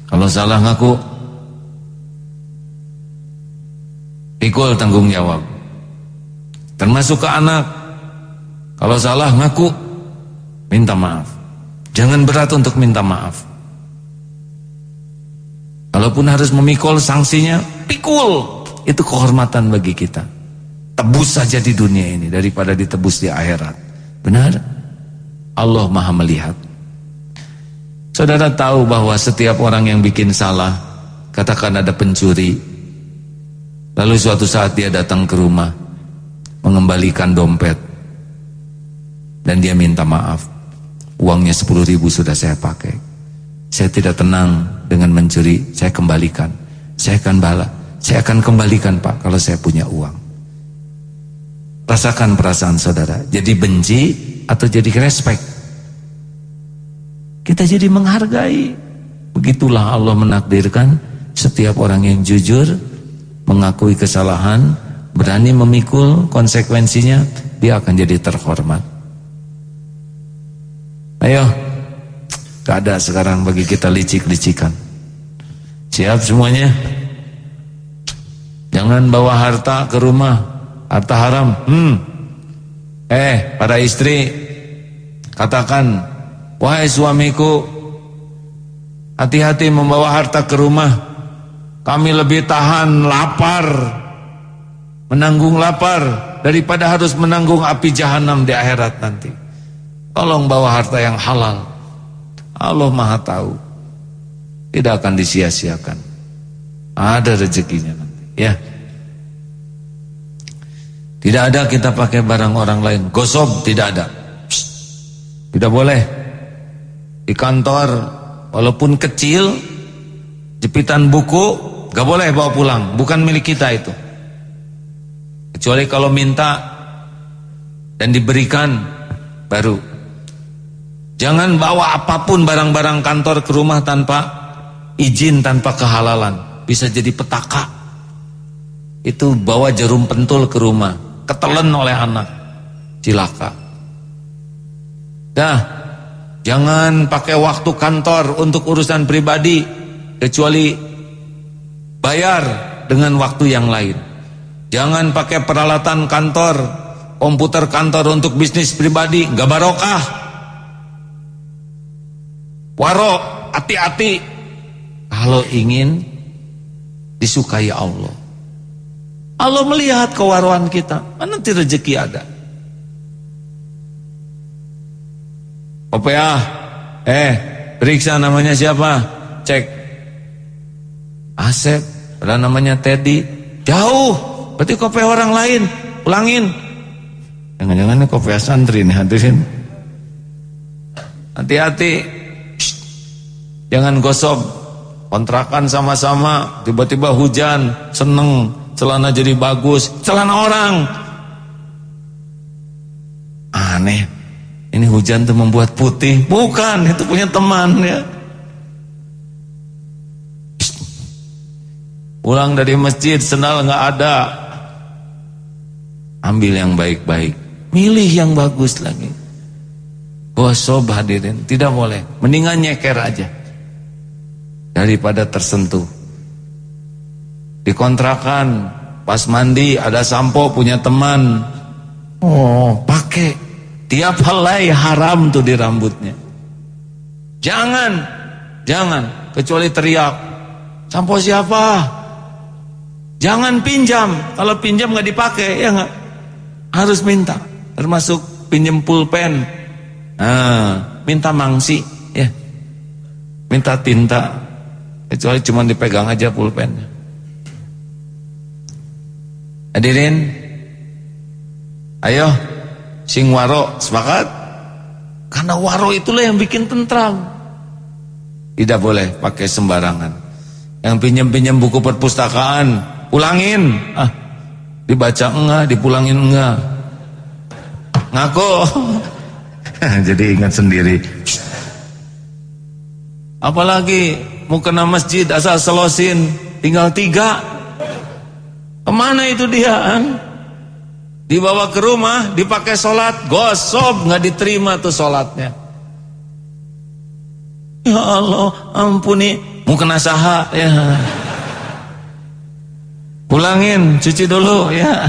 kalau salah ngaku, pikul tanggung jawab. Termasuk ke anak, kalau salah ngaku, minta maaf. Jangan berat untuk minta maaf. Kalaupun harus memikul sanksinya, pikul. Itu kehormatan bagi kita. Tebus saja di dunia ini daripada ditebus di akhirat. Benar? Allah maha melihat. Saudara tahu bahwa setiap orang yang bikin salah, katakan ada pencuri, lalu suatu saat dia datang ke rumah, mengembalikan dompet, dan dia minta maaf. Uangnya 10 ribu sudah saya pakai. Saya tidak tenang dengan mencuri, saya kembalikan. Saya akan bala, saya akan kembalikan Pak kalau saya punya uang. Rasakan perasaan saudara, jadi benci atau jadi respect. Kita jadi menghargai. Begitulah Allah menakdirkan setiap orang yang jujur, mengakui kesalahan, berani memikul konsekuensinya, dia akan jadi terhormat. Ayo. Gak ada sekarang bagi kita licik-licikan. Siap semuanya? Jangan bawa harta ke rumah. Harta haram. Hmm. Eh para istri Katakan Wahai suamiku Hati-hati membawa harta ke rumah. Kami lebih tahan lapar Menanggung lapar Daripada harus menanggung api jahanam di akhirat nanti Tolong bawa harta yang halal. Allah Maha tahu. Tidak akan disia-siakan. Ada rezekinya nanti, ya. Tidak ada kita pakai barang orang lain. Gosob tidak ada. Tidak boleh. Di kantor walaupun kecil jepitan buku gak boleh bawa pulang, bukan milik kita itu. Kecuali kalau minta dan diberikan baru Jangan bawa apa pun barang-barang kantor ke rumah tanpa izin, tanpa kehalalan. Bisa jadi petaka. Itu bawa jarum pentul ke rumah, ketelen oleh anak. Cilaka. Dah, jangan pakai waktu kantor untuk urusan pribadi kecuali bayar dengan waktu yang lain. Jangan pakai peralatan kantor, komputer kantor untuk bisnis pribadi, gak barokah. Waro, hati-hati. Kalau ingin disukai Allah. Allah melihat kewaruan kita. Mana nanti rezeki ada. OPA, eh, periksa namanya siapa? Cek. Asep, ada namanya Teddy. Jauh, berarti kopi orang lain. Pulangin. Jangan-jangan ini kopi santri nih hadirin. Hati-hati. Jangan gosok kontrakan sama-sama, tiba-tiba hujan, seneng, celana jadi bagus, celana orang. Aneh. Ini hujan tuh membuat putih. Bukan, itu punya teman ya. Pulang dari masjid sendal nggak ada. Ambil yang baik-baik. Milih yang bagus lagi. Gosok hadirin, tidak boleh. Mendingan nyeker aja. Daripada tersentuh. Dikontrakan, pas mandi ada sampo punya teman. Oh, pakai. Tiap helai haram tuh di rambutnya. Jangan, jangan, kecuali teriak. Sampo siapa? Jangan pinjam. Kalau pinjam nggak dipakai, ya nggak. Harus minta. Termasuk pinjam pulpen. Nah, minta mangsi, ya. Minta tinta. Kecuali cuma dipegang aja pulpennya. Hadirin, ayo, sing waro sepakat? Karena waro itulah yang bikin tentram. Tidak boleh pakai sembarangan. Yang pinjam-pinjam buku perpustakaan, Ulangin. Ah, dibaca enggak, dipulangin enggak. Ngaku. <laughs> Jadi ingat sendiri. Apalagi mau kena masjid asal selosin tinggal tiga. Ke mana itu dia? Kan? Dibawa ke rumah, dipakai sholat, gosok nggak diterima tuh sholatnya. Ya Allah, ampuni, mau kena saha ya. Pulangin, cuci dulu ya.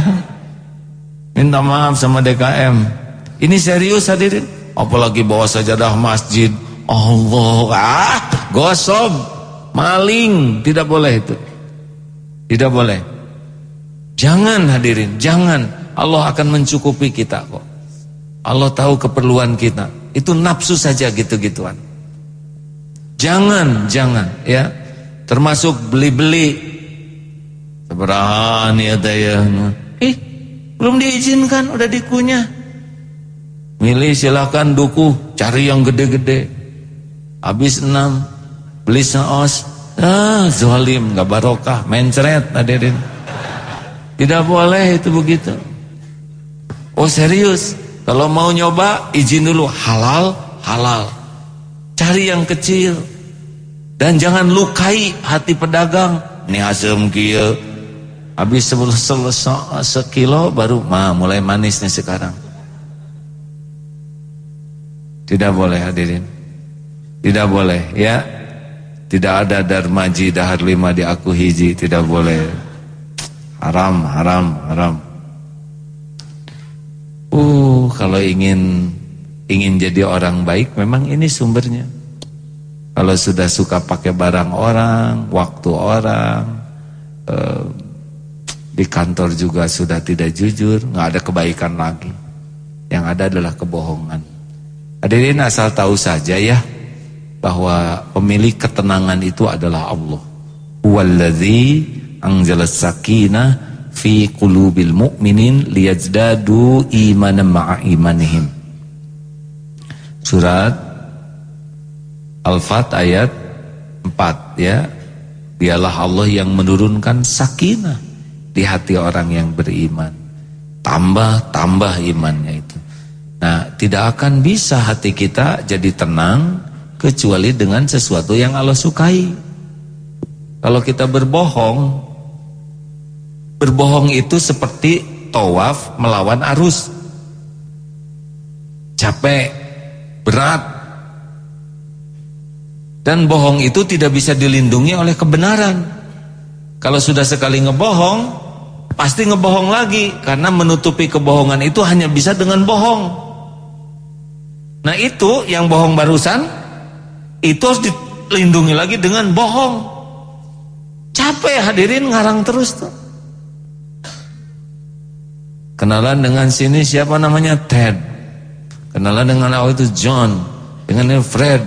Minta maaf sama DKM. Ini serius hadirin. Apalagi bawa sajadah masjid. Allah, ah, gosok, maling, tidak boleh itu. Tidak boleh. Jangan hadirin, jangan. Allah akan mencukupi kita kok. Allah tahu keperluan kita. Itu nafsu saja gitu-gituan. Jangan, jangan ya. Termasuk beli-beli Seberani ada ya. Eh, belum diizinkan, udah dikunyah. Milih silahkan duku, cari yang gede-gede. Habis enam, beli seos. Ah, zalim, gak barokah, mencret hadirin. Tidak boleh itu begitu. Oh serius, kalau mau nyoba izin dulu halal, halal. Cari yang kecil. Dan jangan lukai hati pedagang. Ini asem kia, Habis selesai sekilo baru mah mulai manis nih sekarang. Tidak boleh hadirin. Tidak boleh ya. Tidak ada darmaji dahar lima di aku hiji, tidak boleh. Haram, haram, haram. Uh, kalau ingin ingin jadi orang baik memang ini sumbernya. Kalau sudah suka pakai barang orang, waktu orang, uh, di kantor juga sudah tidak jujur, nggak ada kebaikan lagi. Yang ada adalah kebohongan. Hadirin asal tahu saja ya bahwa pemilik ketenangan itu adalah Allah. Walladzi anzalas sakinah fi qulubil mu'minin liyazdadu imanan ma'a imanihim. Surat Al-Fat ayat 4 ya. Dialah Allah yang menurunkan sakinah di hati orang yang beriman. Tambah-tambah imannya itu. Nah, tidak akan bisa hati kita jadi tenang kecuali dengan sesuatu yang Allah sukai. Kalau kita berbohong, berbohong itu seperti tawaf melawan arus. Capek, berat. Dan bohong itu tidak bisa dilindungi oleh kebenaran. Kalau sudah sekali ngebohong, pasti ngebohong lagi karena menutupi kebohongan itu hanya bisa dengan bohong. Nah itu yang bohong barusan itu harus dilindungi lagi dengan bohong. Capek hadirin ngarang terus tuh. Kenalan dengan sini siapa namanya Ted. Kenalan dengan awal itu John. Dengan Fred.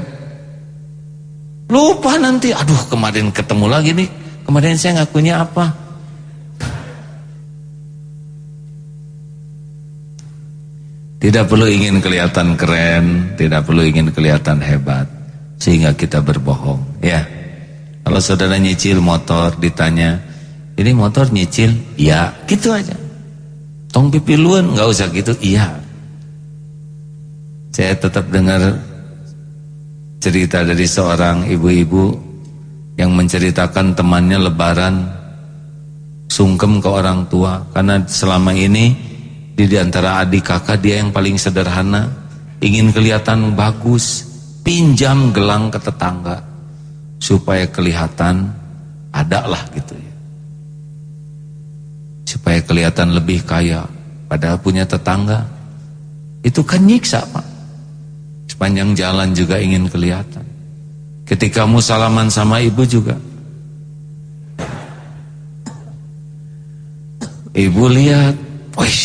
Lupa nanti. Aduh kemarin ketemu lagi nih. Kemarin saya ngakunya apa? Tidak perlu ingin kelihatan keren, tidak perlu ingin kelihatan hebat, sehingga kita berbohong. Ya, kalau saudara nyicil motor ditanya, Ini motor nyicil? Iya, gitu aja. Tong pipi luan nggak usah gitu. Iya. Saya tetap dengar cerita dari seorang ibu-ibu yang menceritakan temannya lebaran sungkem ke orang tua karena selama ini di antara adik kakak dia yang paling sederhana ingin kelihatan bagus pinjam gelang ke tetangga supaya kelihatan ada lah gitu ya. Supaya kelihatan lebih kaya padahal punya tetangga. Itu kan nyiksa pak. Sepanjang jalan juga ingin kelihatan. Ketika mau salaman sama ibu juga. Ibu lihat wih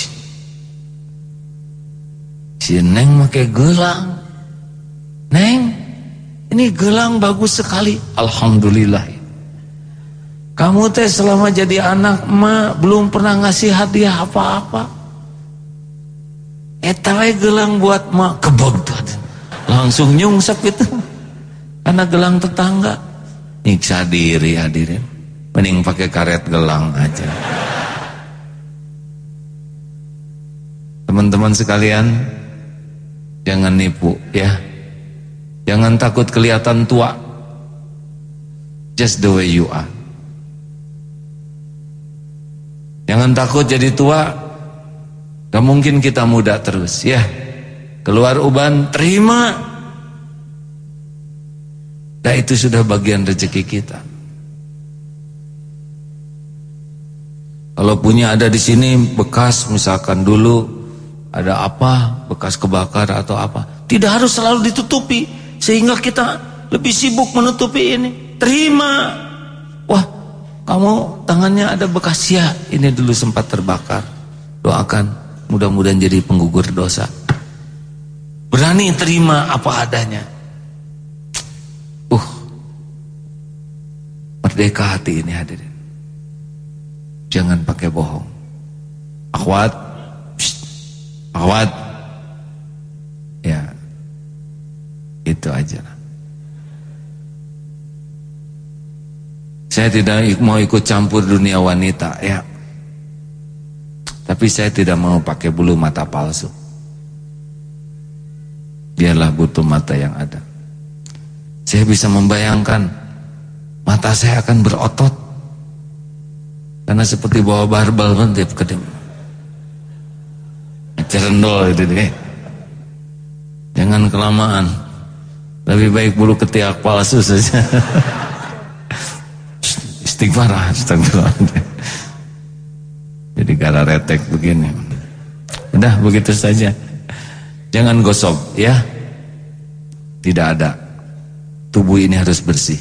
si Neng pakai gelang Neng ini gelang bagus sekali. Alhamdulillah. Kamu teh selama jadi anak emak belum pernah ngasih hadiah apa-apa. Etawai gelang buat mak kebog langsung nyungsep itu karena gelang tetangga. Nyiksa diri hadirin. Mending pakai karet gelang aja. Teman-teman sekalian jangan nipu ya jangan takut kelihatan tua. Just the way you are. Jangan takut jadi tua. Gak mungkin kita muda terus ya. Keluar uban terima. Nah itu sudah bagian rezeki kita. Kalau punya ada di sini bekas misalkan dulu ada apa bekas kebakar atau apa tidak harus selalu ditutupi sehingga kita lebih sibuk menutupi ini terima wah kamu tangannya ada bekas ya ini dulu sempat terbakar doakan mudah-mudahan jadi penggugur dosa Berani terima apa adanya. Uh. Merdeka hati ini hadirin. Jangan pakai bohong. Akhwat. Akhwat. Ya. Itu aja. Saya tidak mau ikut campur dunia wanita ya. Tapi saya tidak mau pakai bulu mata palsu biarlah butuh mata yang ada. Saya bisa membayangkan mata saya akan berotot. Karena seperti bawa barbel tiap kedem. Cerendol itu deh. Jangan kelamaan. Lebih baik bulu ketiak palsu saja. Istighfar, istighfar. Jadi gara retek begini. Udah begitu saja. Jangan gosok ya. Tidak ada. Tubuh ini harus bersih.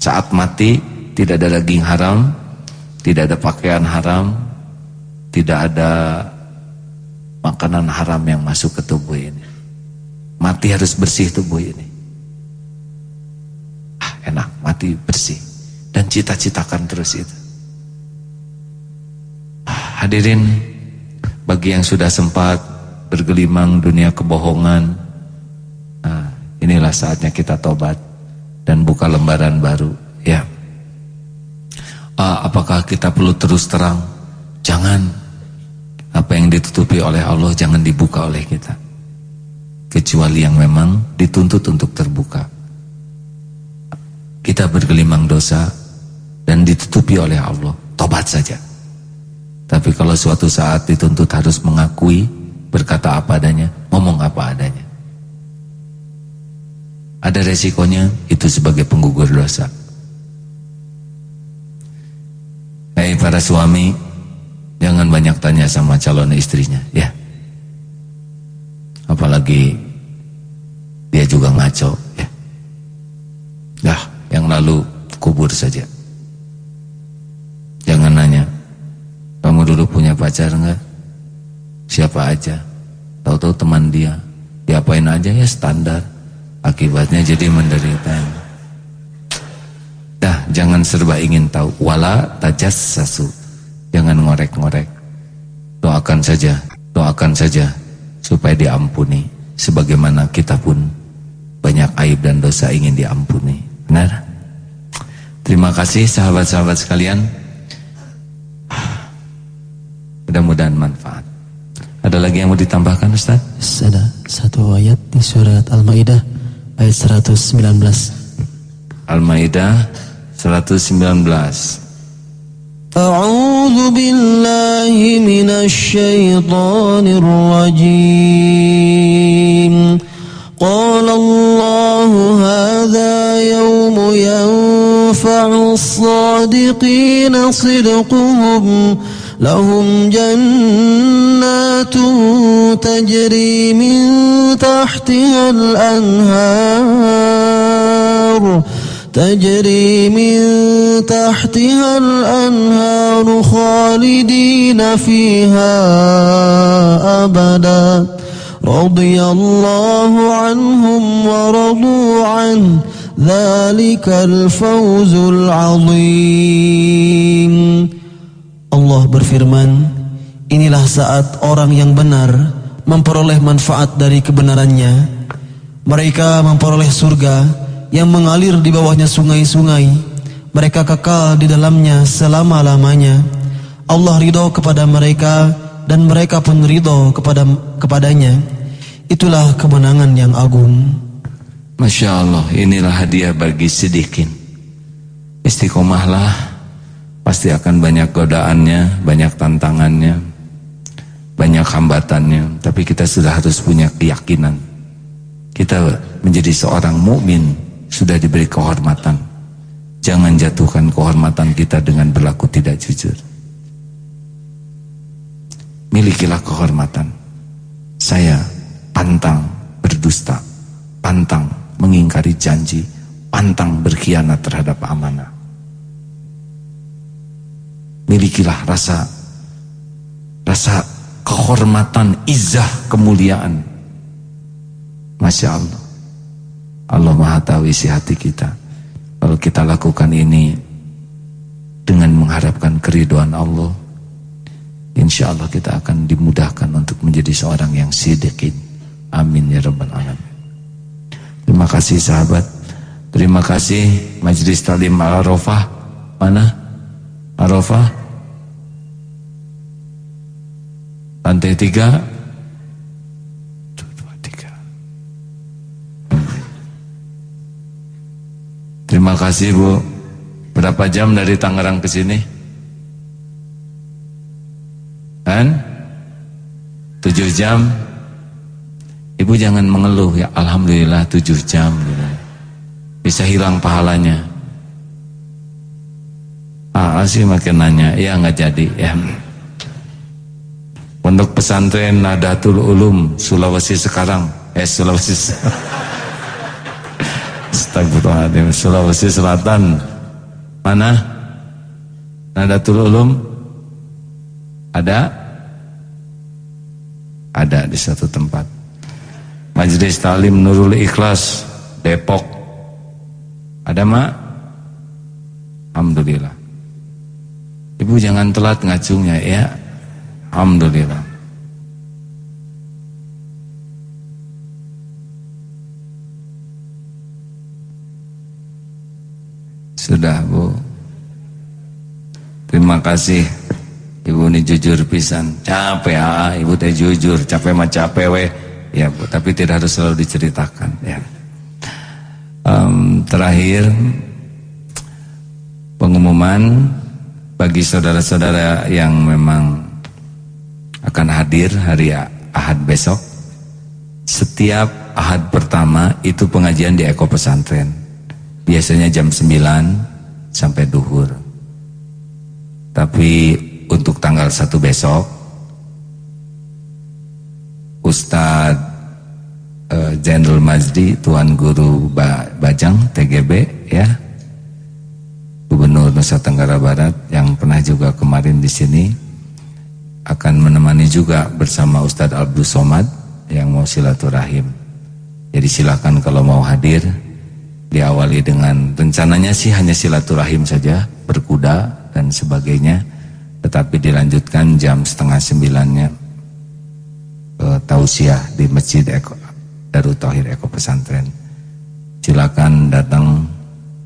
Saat mati tidak ada daging haram, tidak ada pakaian haram, tidak ada makanan haram yang masuk ke tubuh ini. Mati harus bersih tubuh ini. Ah, mati bersih. Dan cita-citakan terus itu. Ah, hadirin, bagi yang sudah sempat bergelimang dunia kebohongan. Nah, inilah saatnya kita tobat dan buka lembaran baru. Ya. Uh, apakah kita perlu terus terang? Jangan. Apa yang ditutupi oleh Allah jangan dibuka oleh kita. Kecuali yang memang dituntut untuk terbuka. Kita bergelimang dosa dan ditutupi oleh Allah. Tobat saja. Tapi kalau suatu saat dituntut harus mengakui berkata apa adanya, ngomong apa adanya. Ada resikonya itu sebagai penggugur dosa. Hei para suami, jangan banyak tanya sama calon istrinya, ya. Apalagi dia juga ngaco, ya. Dah, yang lalu kubur saja. Jangan nanya, kamu dulu punya pacar enggak? siapa aja. Tahu-tahu teman dia. Diapain aja? Ya standar. Akibatnya jadi menderita. Dah jangan serba ingin tahu. Wala tajas sasu jangan ngorek-ngorek. Doakan saja doakan saja supaya diampuni. Sebagaimana kita pun banyak aib dan dosa ingin diampuni benar terima kasih sahabat-sahabat sekalian Mudah-mudahan manfaat. Ada lagi yang mau ditambahkan Ustaz? Ada satu ayat di surat Al-Maidah ayat 119. Al-Maidah 119. أعوذ بالله من الشيطان الرجيم قال الله الصادقين صدقهم. لهم جنات تجري من تحتها الأنهار. تجري من تحتها الأنهار خالدين فيها أبدا. رضي الله عنهم ورضوا عنه. Zalikal fawzul azim. Allah berfirman Inilah saat orang yang benar Memperoleh manfaat dari kebenarannya. Mereka memperoleh surga Yang mengalir di bawahnya sungai-sungai. Mereka kekal di dalamnya selama-lamanya. Allah ridho kepada mereka Dan mereka pun ridho kepada, kepadanya. Itulah kemenangan yang agung. Masya Allah, inilah hadiah bagi sedikin. Istiqomahlah Pasti akan banyak godaannya, banyak tantangannya, banyak hambatannya. Tapi kita sudah harus punya keyakinan. Kita menjadi seorang mukmin sudah diberi kehormatan. Jangan jatuhkan kehormatan kita dengan berlaku tidak jujur. Milikilah kehormatan. Saya pantang berdusta, pantang mengingkari janji, pantang berkhianat terhadap amanah milikilah rasa rasa kehormatan, izah, kemuliaan. Masya Allah. Allah Maha tahu isi hati kita. Kalau kita lakukan ini dengan mengharapkan keriduan Allah, insya Allah kita akan dimudahkan untuk menjadi seorang yang sidikin. Amin ya rabbal alamin. Terima kasih sahabat. Terima kasih Majlis Talim Al-Arafah. Mana? Arafah lantai tiga dua, tiga. terima kasih Bu berapa jam dari Tangerang ke sini kan tujuh jam Ibu jangan mengeluh ya Alhamdulillah tujuh jam bisa hilang pahalanya Ah, sih makin nanya, ya nggak jadi ya. Pondok pesantren Nadatul Ulum Sulawesi sekarang, eh Sulawesi <laughs> Astagfirullahaladzim Sulawesi Selatan Mana? Nadatul Ulum Ada? Ada di satu tempat Majelis Talim Nurul Ikhlas Depok Ada mak? Alhamdulillah Ibu jangan telat ngacungnya ya. Alhamdulillah. Sudah Bu. Terima kasih. Ibu ini jujur pisan. Capek ah, ibu teh jujur, capek mah capek we. Ya Bu, tapi tidak harus selalu diceritakan ya. Um, terakhir pengumuman bagi saudara-saudara yang memang akan hadir hari Ahad besok. Setiap Ahad pertama itu pengajian di Eko Pesantren. Biasanya jam 9 sampai duhur. Tapi untuk tanggal 1 besok Ustadz uh, Jenderal Mazdi Tuan Guru Bajang TGB ya. Gubernur Nusa Tenggara Barat yang pernah juga kemarin di sini akan menemani juga bersama Ustadz Abdul Somad yang mau silaturahim. Jadi silakan kalau mau hadir diawali dengan rencananya sih hanya silaturahim saja berkuda dan sebagainya, tetapi dilanjutkan jam setengah sembilannya ke tausiah di Masjid Eko Darut Tauhid Eko Pesantren. Silakan datang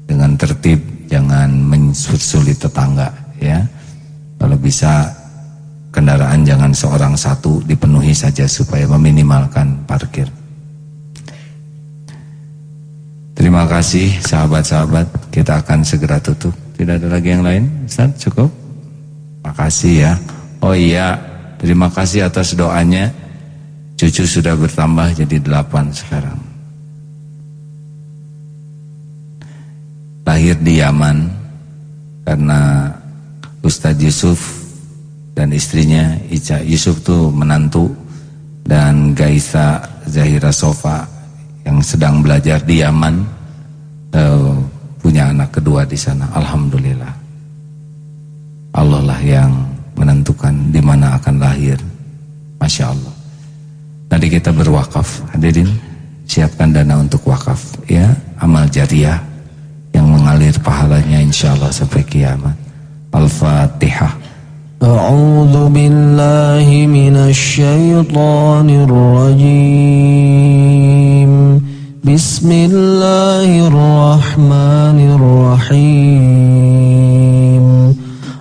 dengan tertib jangan mensulit tetangga ya. Kalau bisa kendaraan jangan seorang satu dipenuhi saja supaya meminimalkan parkir. Terima kasih sahabat-sahabat, kita akan segera tutup. Tidak ada lagi yang lain? Ustaz, cukup? Makasih ya. Oh iya, terima kasih atas doanya. Cucu sudah bertambah jadi delapan sekarang. Lahir di Yaman karena Ustadz Yusuf dan istrinya Ica Yusuf tuh menantu dan Gaisa Zahira Sofa yang sedang belajar di Yaman uh, punya anak kedua di sana. Alhamdulillah. Allah lah yang menentukan di mana akan lahir. Masya Allah. Tadi kita berwakaf, hadirin siapkan dana untuk wakaf, ya amal jariah yang mengalir pahalanya insya Allah sampai kiamat. Al-Fatihah. A'udhu billahi minasy syaithanir rajim. Bismillahirrahmanirrahim.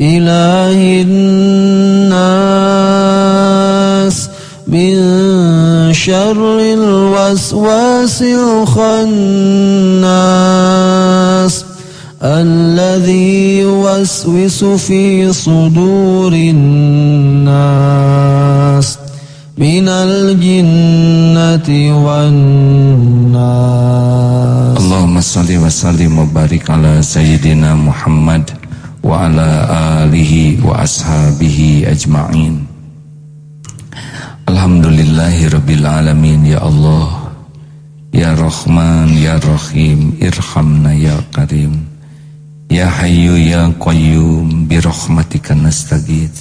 إله الناس من شر الوسواس الخناس الذي يوسوس في صدور الناس من الجنة والناس. اللهم صل وسلم وبارك على سيدنا محمد wa ala alihi wa ashabihi ajma'in. Alhamdulillahi rabbil alamin ya Allah ya Rahman ya Rahim irhamna ya Karim ya Hayyu ya Qayyum Birahmatika Nastagid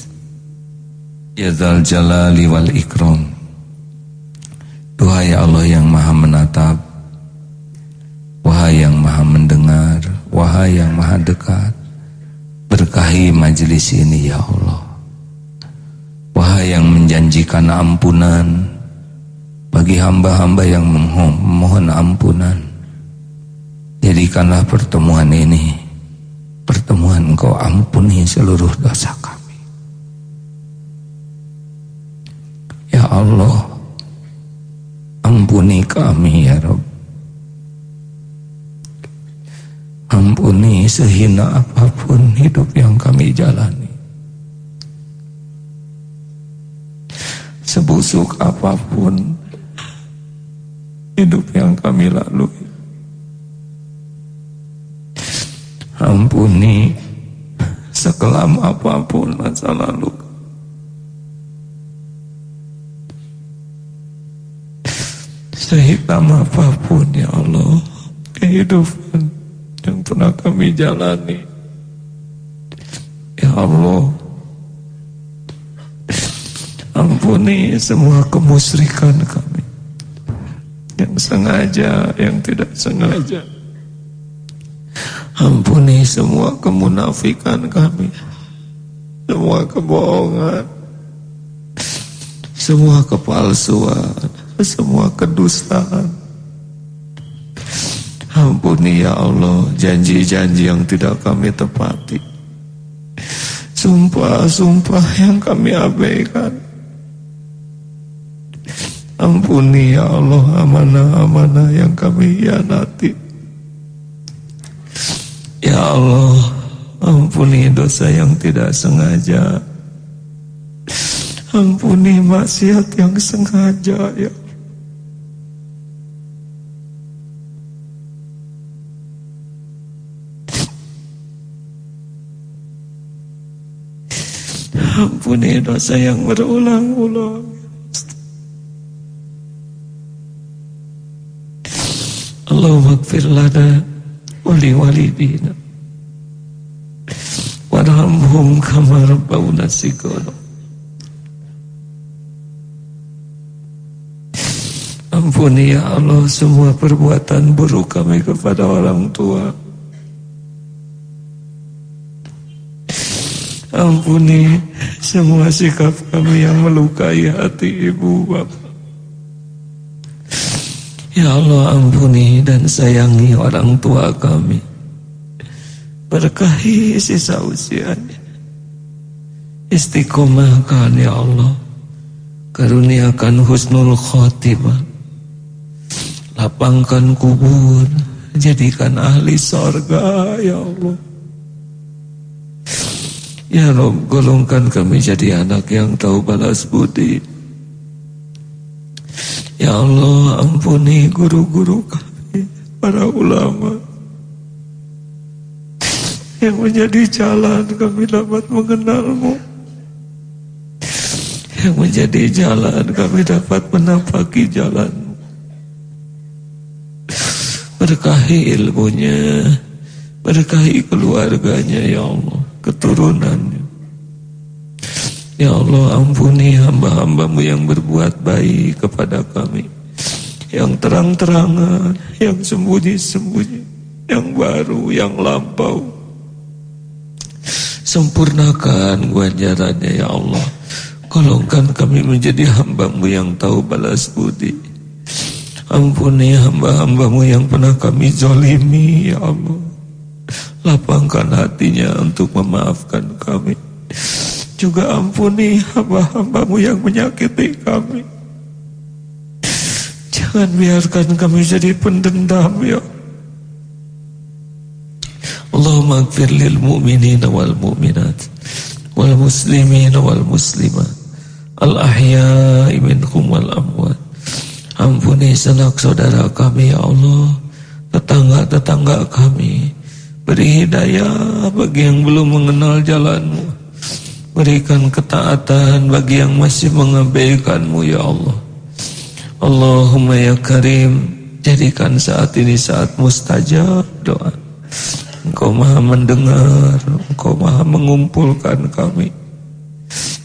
ya Dhal jalali wal ikram. Duhai Allah yang maha menatap Wahai yang maha mendengar Wahai yang maha dekat Berkahi majelis ini ya Allah Wahai yang menjanjikan ampunan bagi hamba-hamba yang memohon ampunan. Jadikanlah pertemuan ini pertemuan engkau ampuni seluruh dosa kami. Ya Allah, ampuni kami ya Rabb. Sehina apa pun hidup yang kami jalani. Sebusuk apa pun hidup yang kami lalui. Ampuni sekelam apa pun masa lalu. Sehitam apa pun ya Allah kehidupan yang pernah kami jalani. Ya Allah Ampuni semua kemusyrikan kami yang sengaja, yang tidak sengaja. Ampuni semua kemunafikan kami, semua kebohongan, semua kepalsuan, semua kedustaan. Ampuni ya Allah janji-janji yang tidak kami tepati. Sumpah-sumpah yang kami abaikan. Ampuni ya Allah amanah-amanah yang kami hianati. Ya Allah, ampuni dosa yang tidak sengaja. Ampuni maksiat yang sengaja ya Ampuni dosa yang berulang-ulang. Allahumma gfir lana wali walidina warhamhum kama rabbawna sigara Ampuni ya Allah semua perbuatan buruk kami kepada orang tua Ampuni semua sikap kami yang melukai hati ibu bapak. Ya Allah ampuni dan sayangi orang tua kami. Berkahi sisa usianya. Istiqomahkan ya Allah. Karuniakan husnul khotimah. Lapangkan kubur Jadikan ahli sorga ya Allah Ya Rob golongkan kami jadi anak yang tahu balas budi. Ya Allah ampuni guru-guru kami Para ulama. Yang menjadi jalan kami dapat mengenalmu. Yang menjadi jalan kami dapat menapaki jalanmu. Berkahi ilmunya Berkahi keluarganya ya Allah Keturunannya. Ya Allah ampuni hamba-hambamu yang berbuat baik kepada kami. Yang terang-terangan, yang sembunyi-sembunyi Yang baru, yang lampau. Sempurnakan ganjarannya ya Allah. Golongkan kami menjadi hambamu yang tahu balas budi. Ampuni hamba-hambamu yang pernah kami zolimi ya Allah Lapangkan hatinya untuk memaafkan kami juga ampuni hamba-hambamu yang menyakiti kami. Jangan biarkan kami jadi pendendam ya. Allahumma gfir lil mu'minin wal mu'minat wal muslimin wal muslimat al ahya'i minhum wal amwat. Ampuni sanak saudara kami ya Allah, tetangga-tetangga kami. Beri hidayah bagi yang belum mengenal jalanmu. Berikan ketaatan bagi yang masih mengabaikanmu ya Allah Allahumma ya Karim Jadikan saat ini saat mustajab doa. Engkau maha mendengar, engkau maha mengumpulkan kami.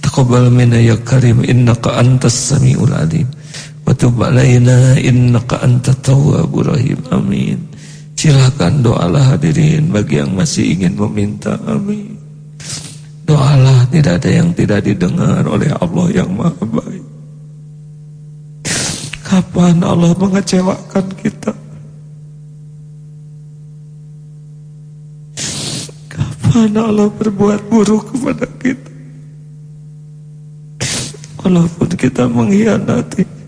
Taqabbal minna ya karim innaka antas samiul alim. Wa innaka antat rahim. Amin. Silakan doalah hadirin bagi yang masih ingin meminta. Amin. Doalah tidak ada yang tidak didengar oleh Allah yang maha baik. Kapan Allah mengecewakan kita? Kapan Allah berbuat buruk kepada kita? Walaupun kita mengkhianati.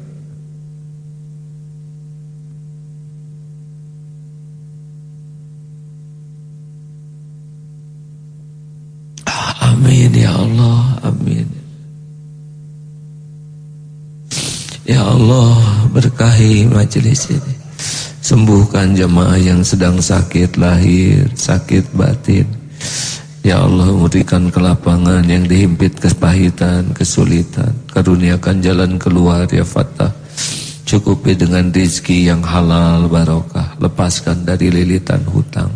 Amin ya Allah, amin. Ya Allah berkahi majelis ini. Sembuhkan jemaah yang sedang sakit lahir, sakit batin. Ya Allah berikan kelapangan yang dihimpit kepahitan, kesulitan. Karuniakan jalan keluar ya Fatah Cukupi dengan rizki yang halal barokah. Lepaskan dari lilitan hutang.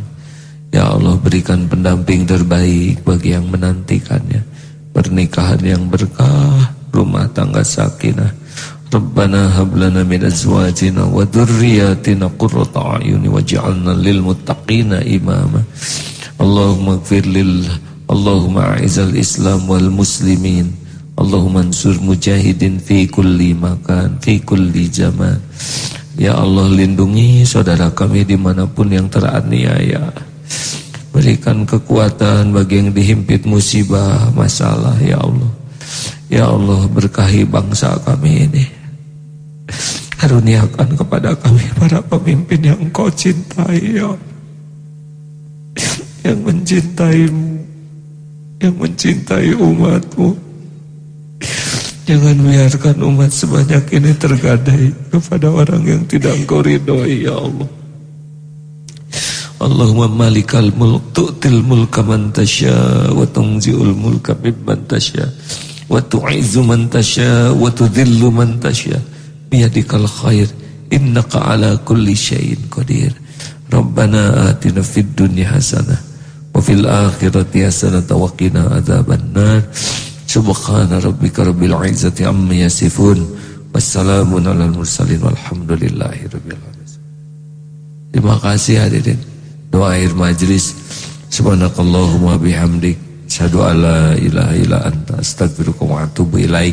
Ya Allah berikan pendamping terbaik bagi yang menantikannya. Pernikahan yang berkah Rumah tangga sakinah Rabbana hab lana min azwajina wa dhurriyyatina qurrata a'yun waj'alna lil muttaqina imama. Allahumma ighfir lil Allahumma a'izal Islam wal muslimin. Allahumma ansur mujahidin fi kulli makan, fi kulli zaman. Ya Allah lindungi saudara kami di mana pun yang teraniaya. Berikan kekuatan bagi yang dihimpit musibah, masalah ya Allah. Ya Allah berkahi bangsa kami ini. Karuniakan kepada kami para pemimpin yang engkau cintai ya Yang mencintaimu Yang mencintai umatmu. Jangan biarkan umat sebanyak ini tergadai kepada orang yang tidak engkau ridhoi ya Allah. Allahumma malikal mulk tu'til mulka man tasya wa tunzi'ul mulka mimman tasya wa tu'izzu man tasya wa tudhillu man tasya biyadikal khair innaka ala kulli syai'in qadir Rabbana atina fid dunya hasanah wa fil akhirati hasanah wa qina adzabannar subhana rabbika rabbil izzati amma yasifun wassalamun alal mursalin walhamdulillahi rabbil alamin Terima kasih hadirin. Doa akhir majlis. Subhanakallahumma bihamdik. Asyhadu alla ilaha illa anta. Astaghfiruka wa atubu ilaik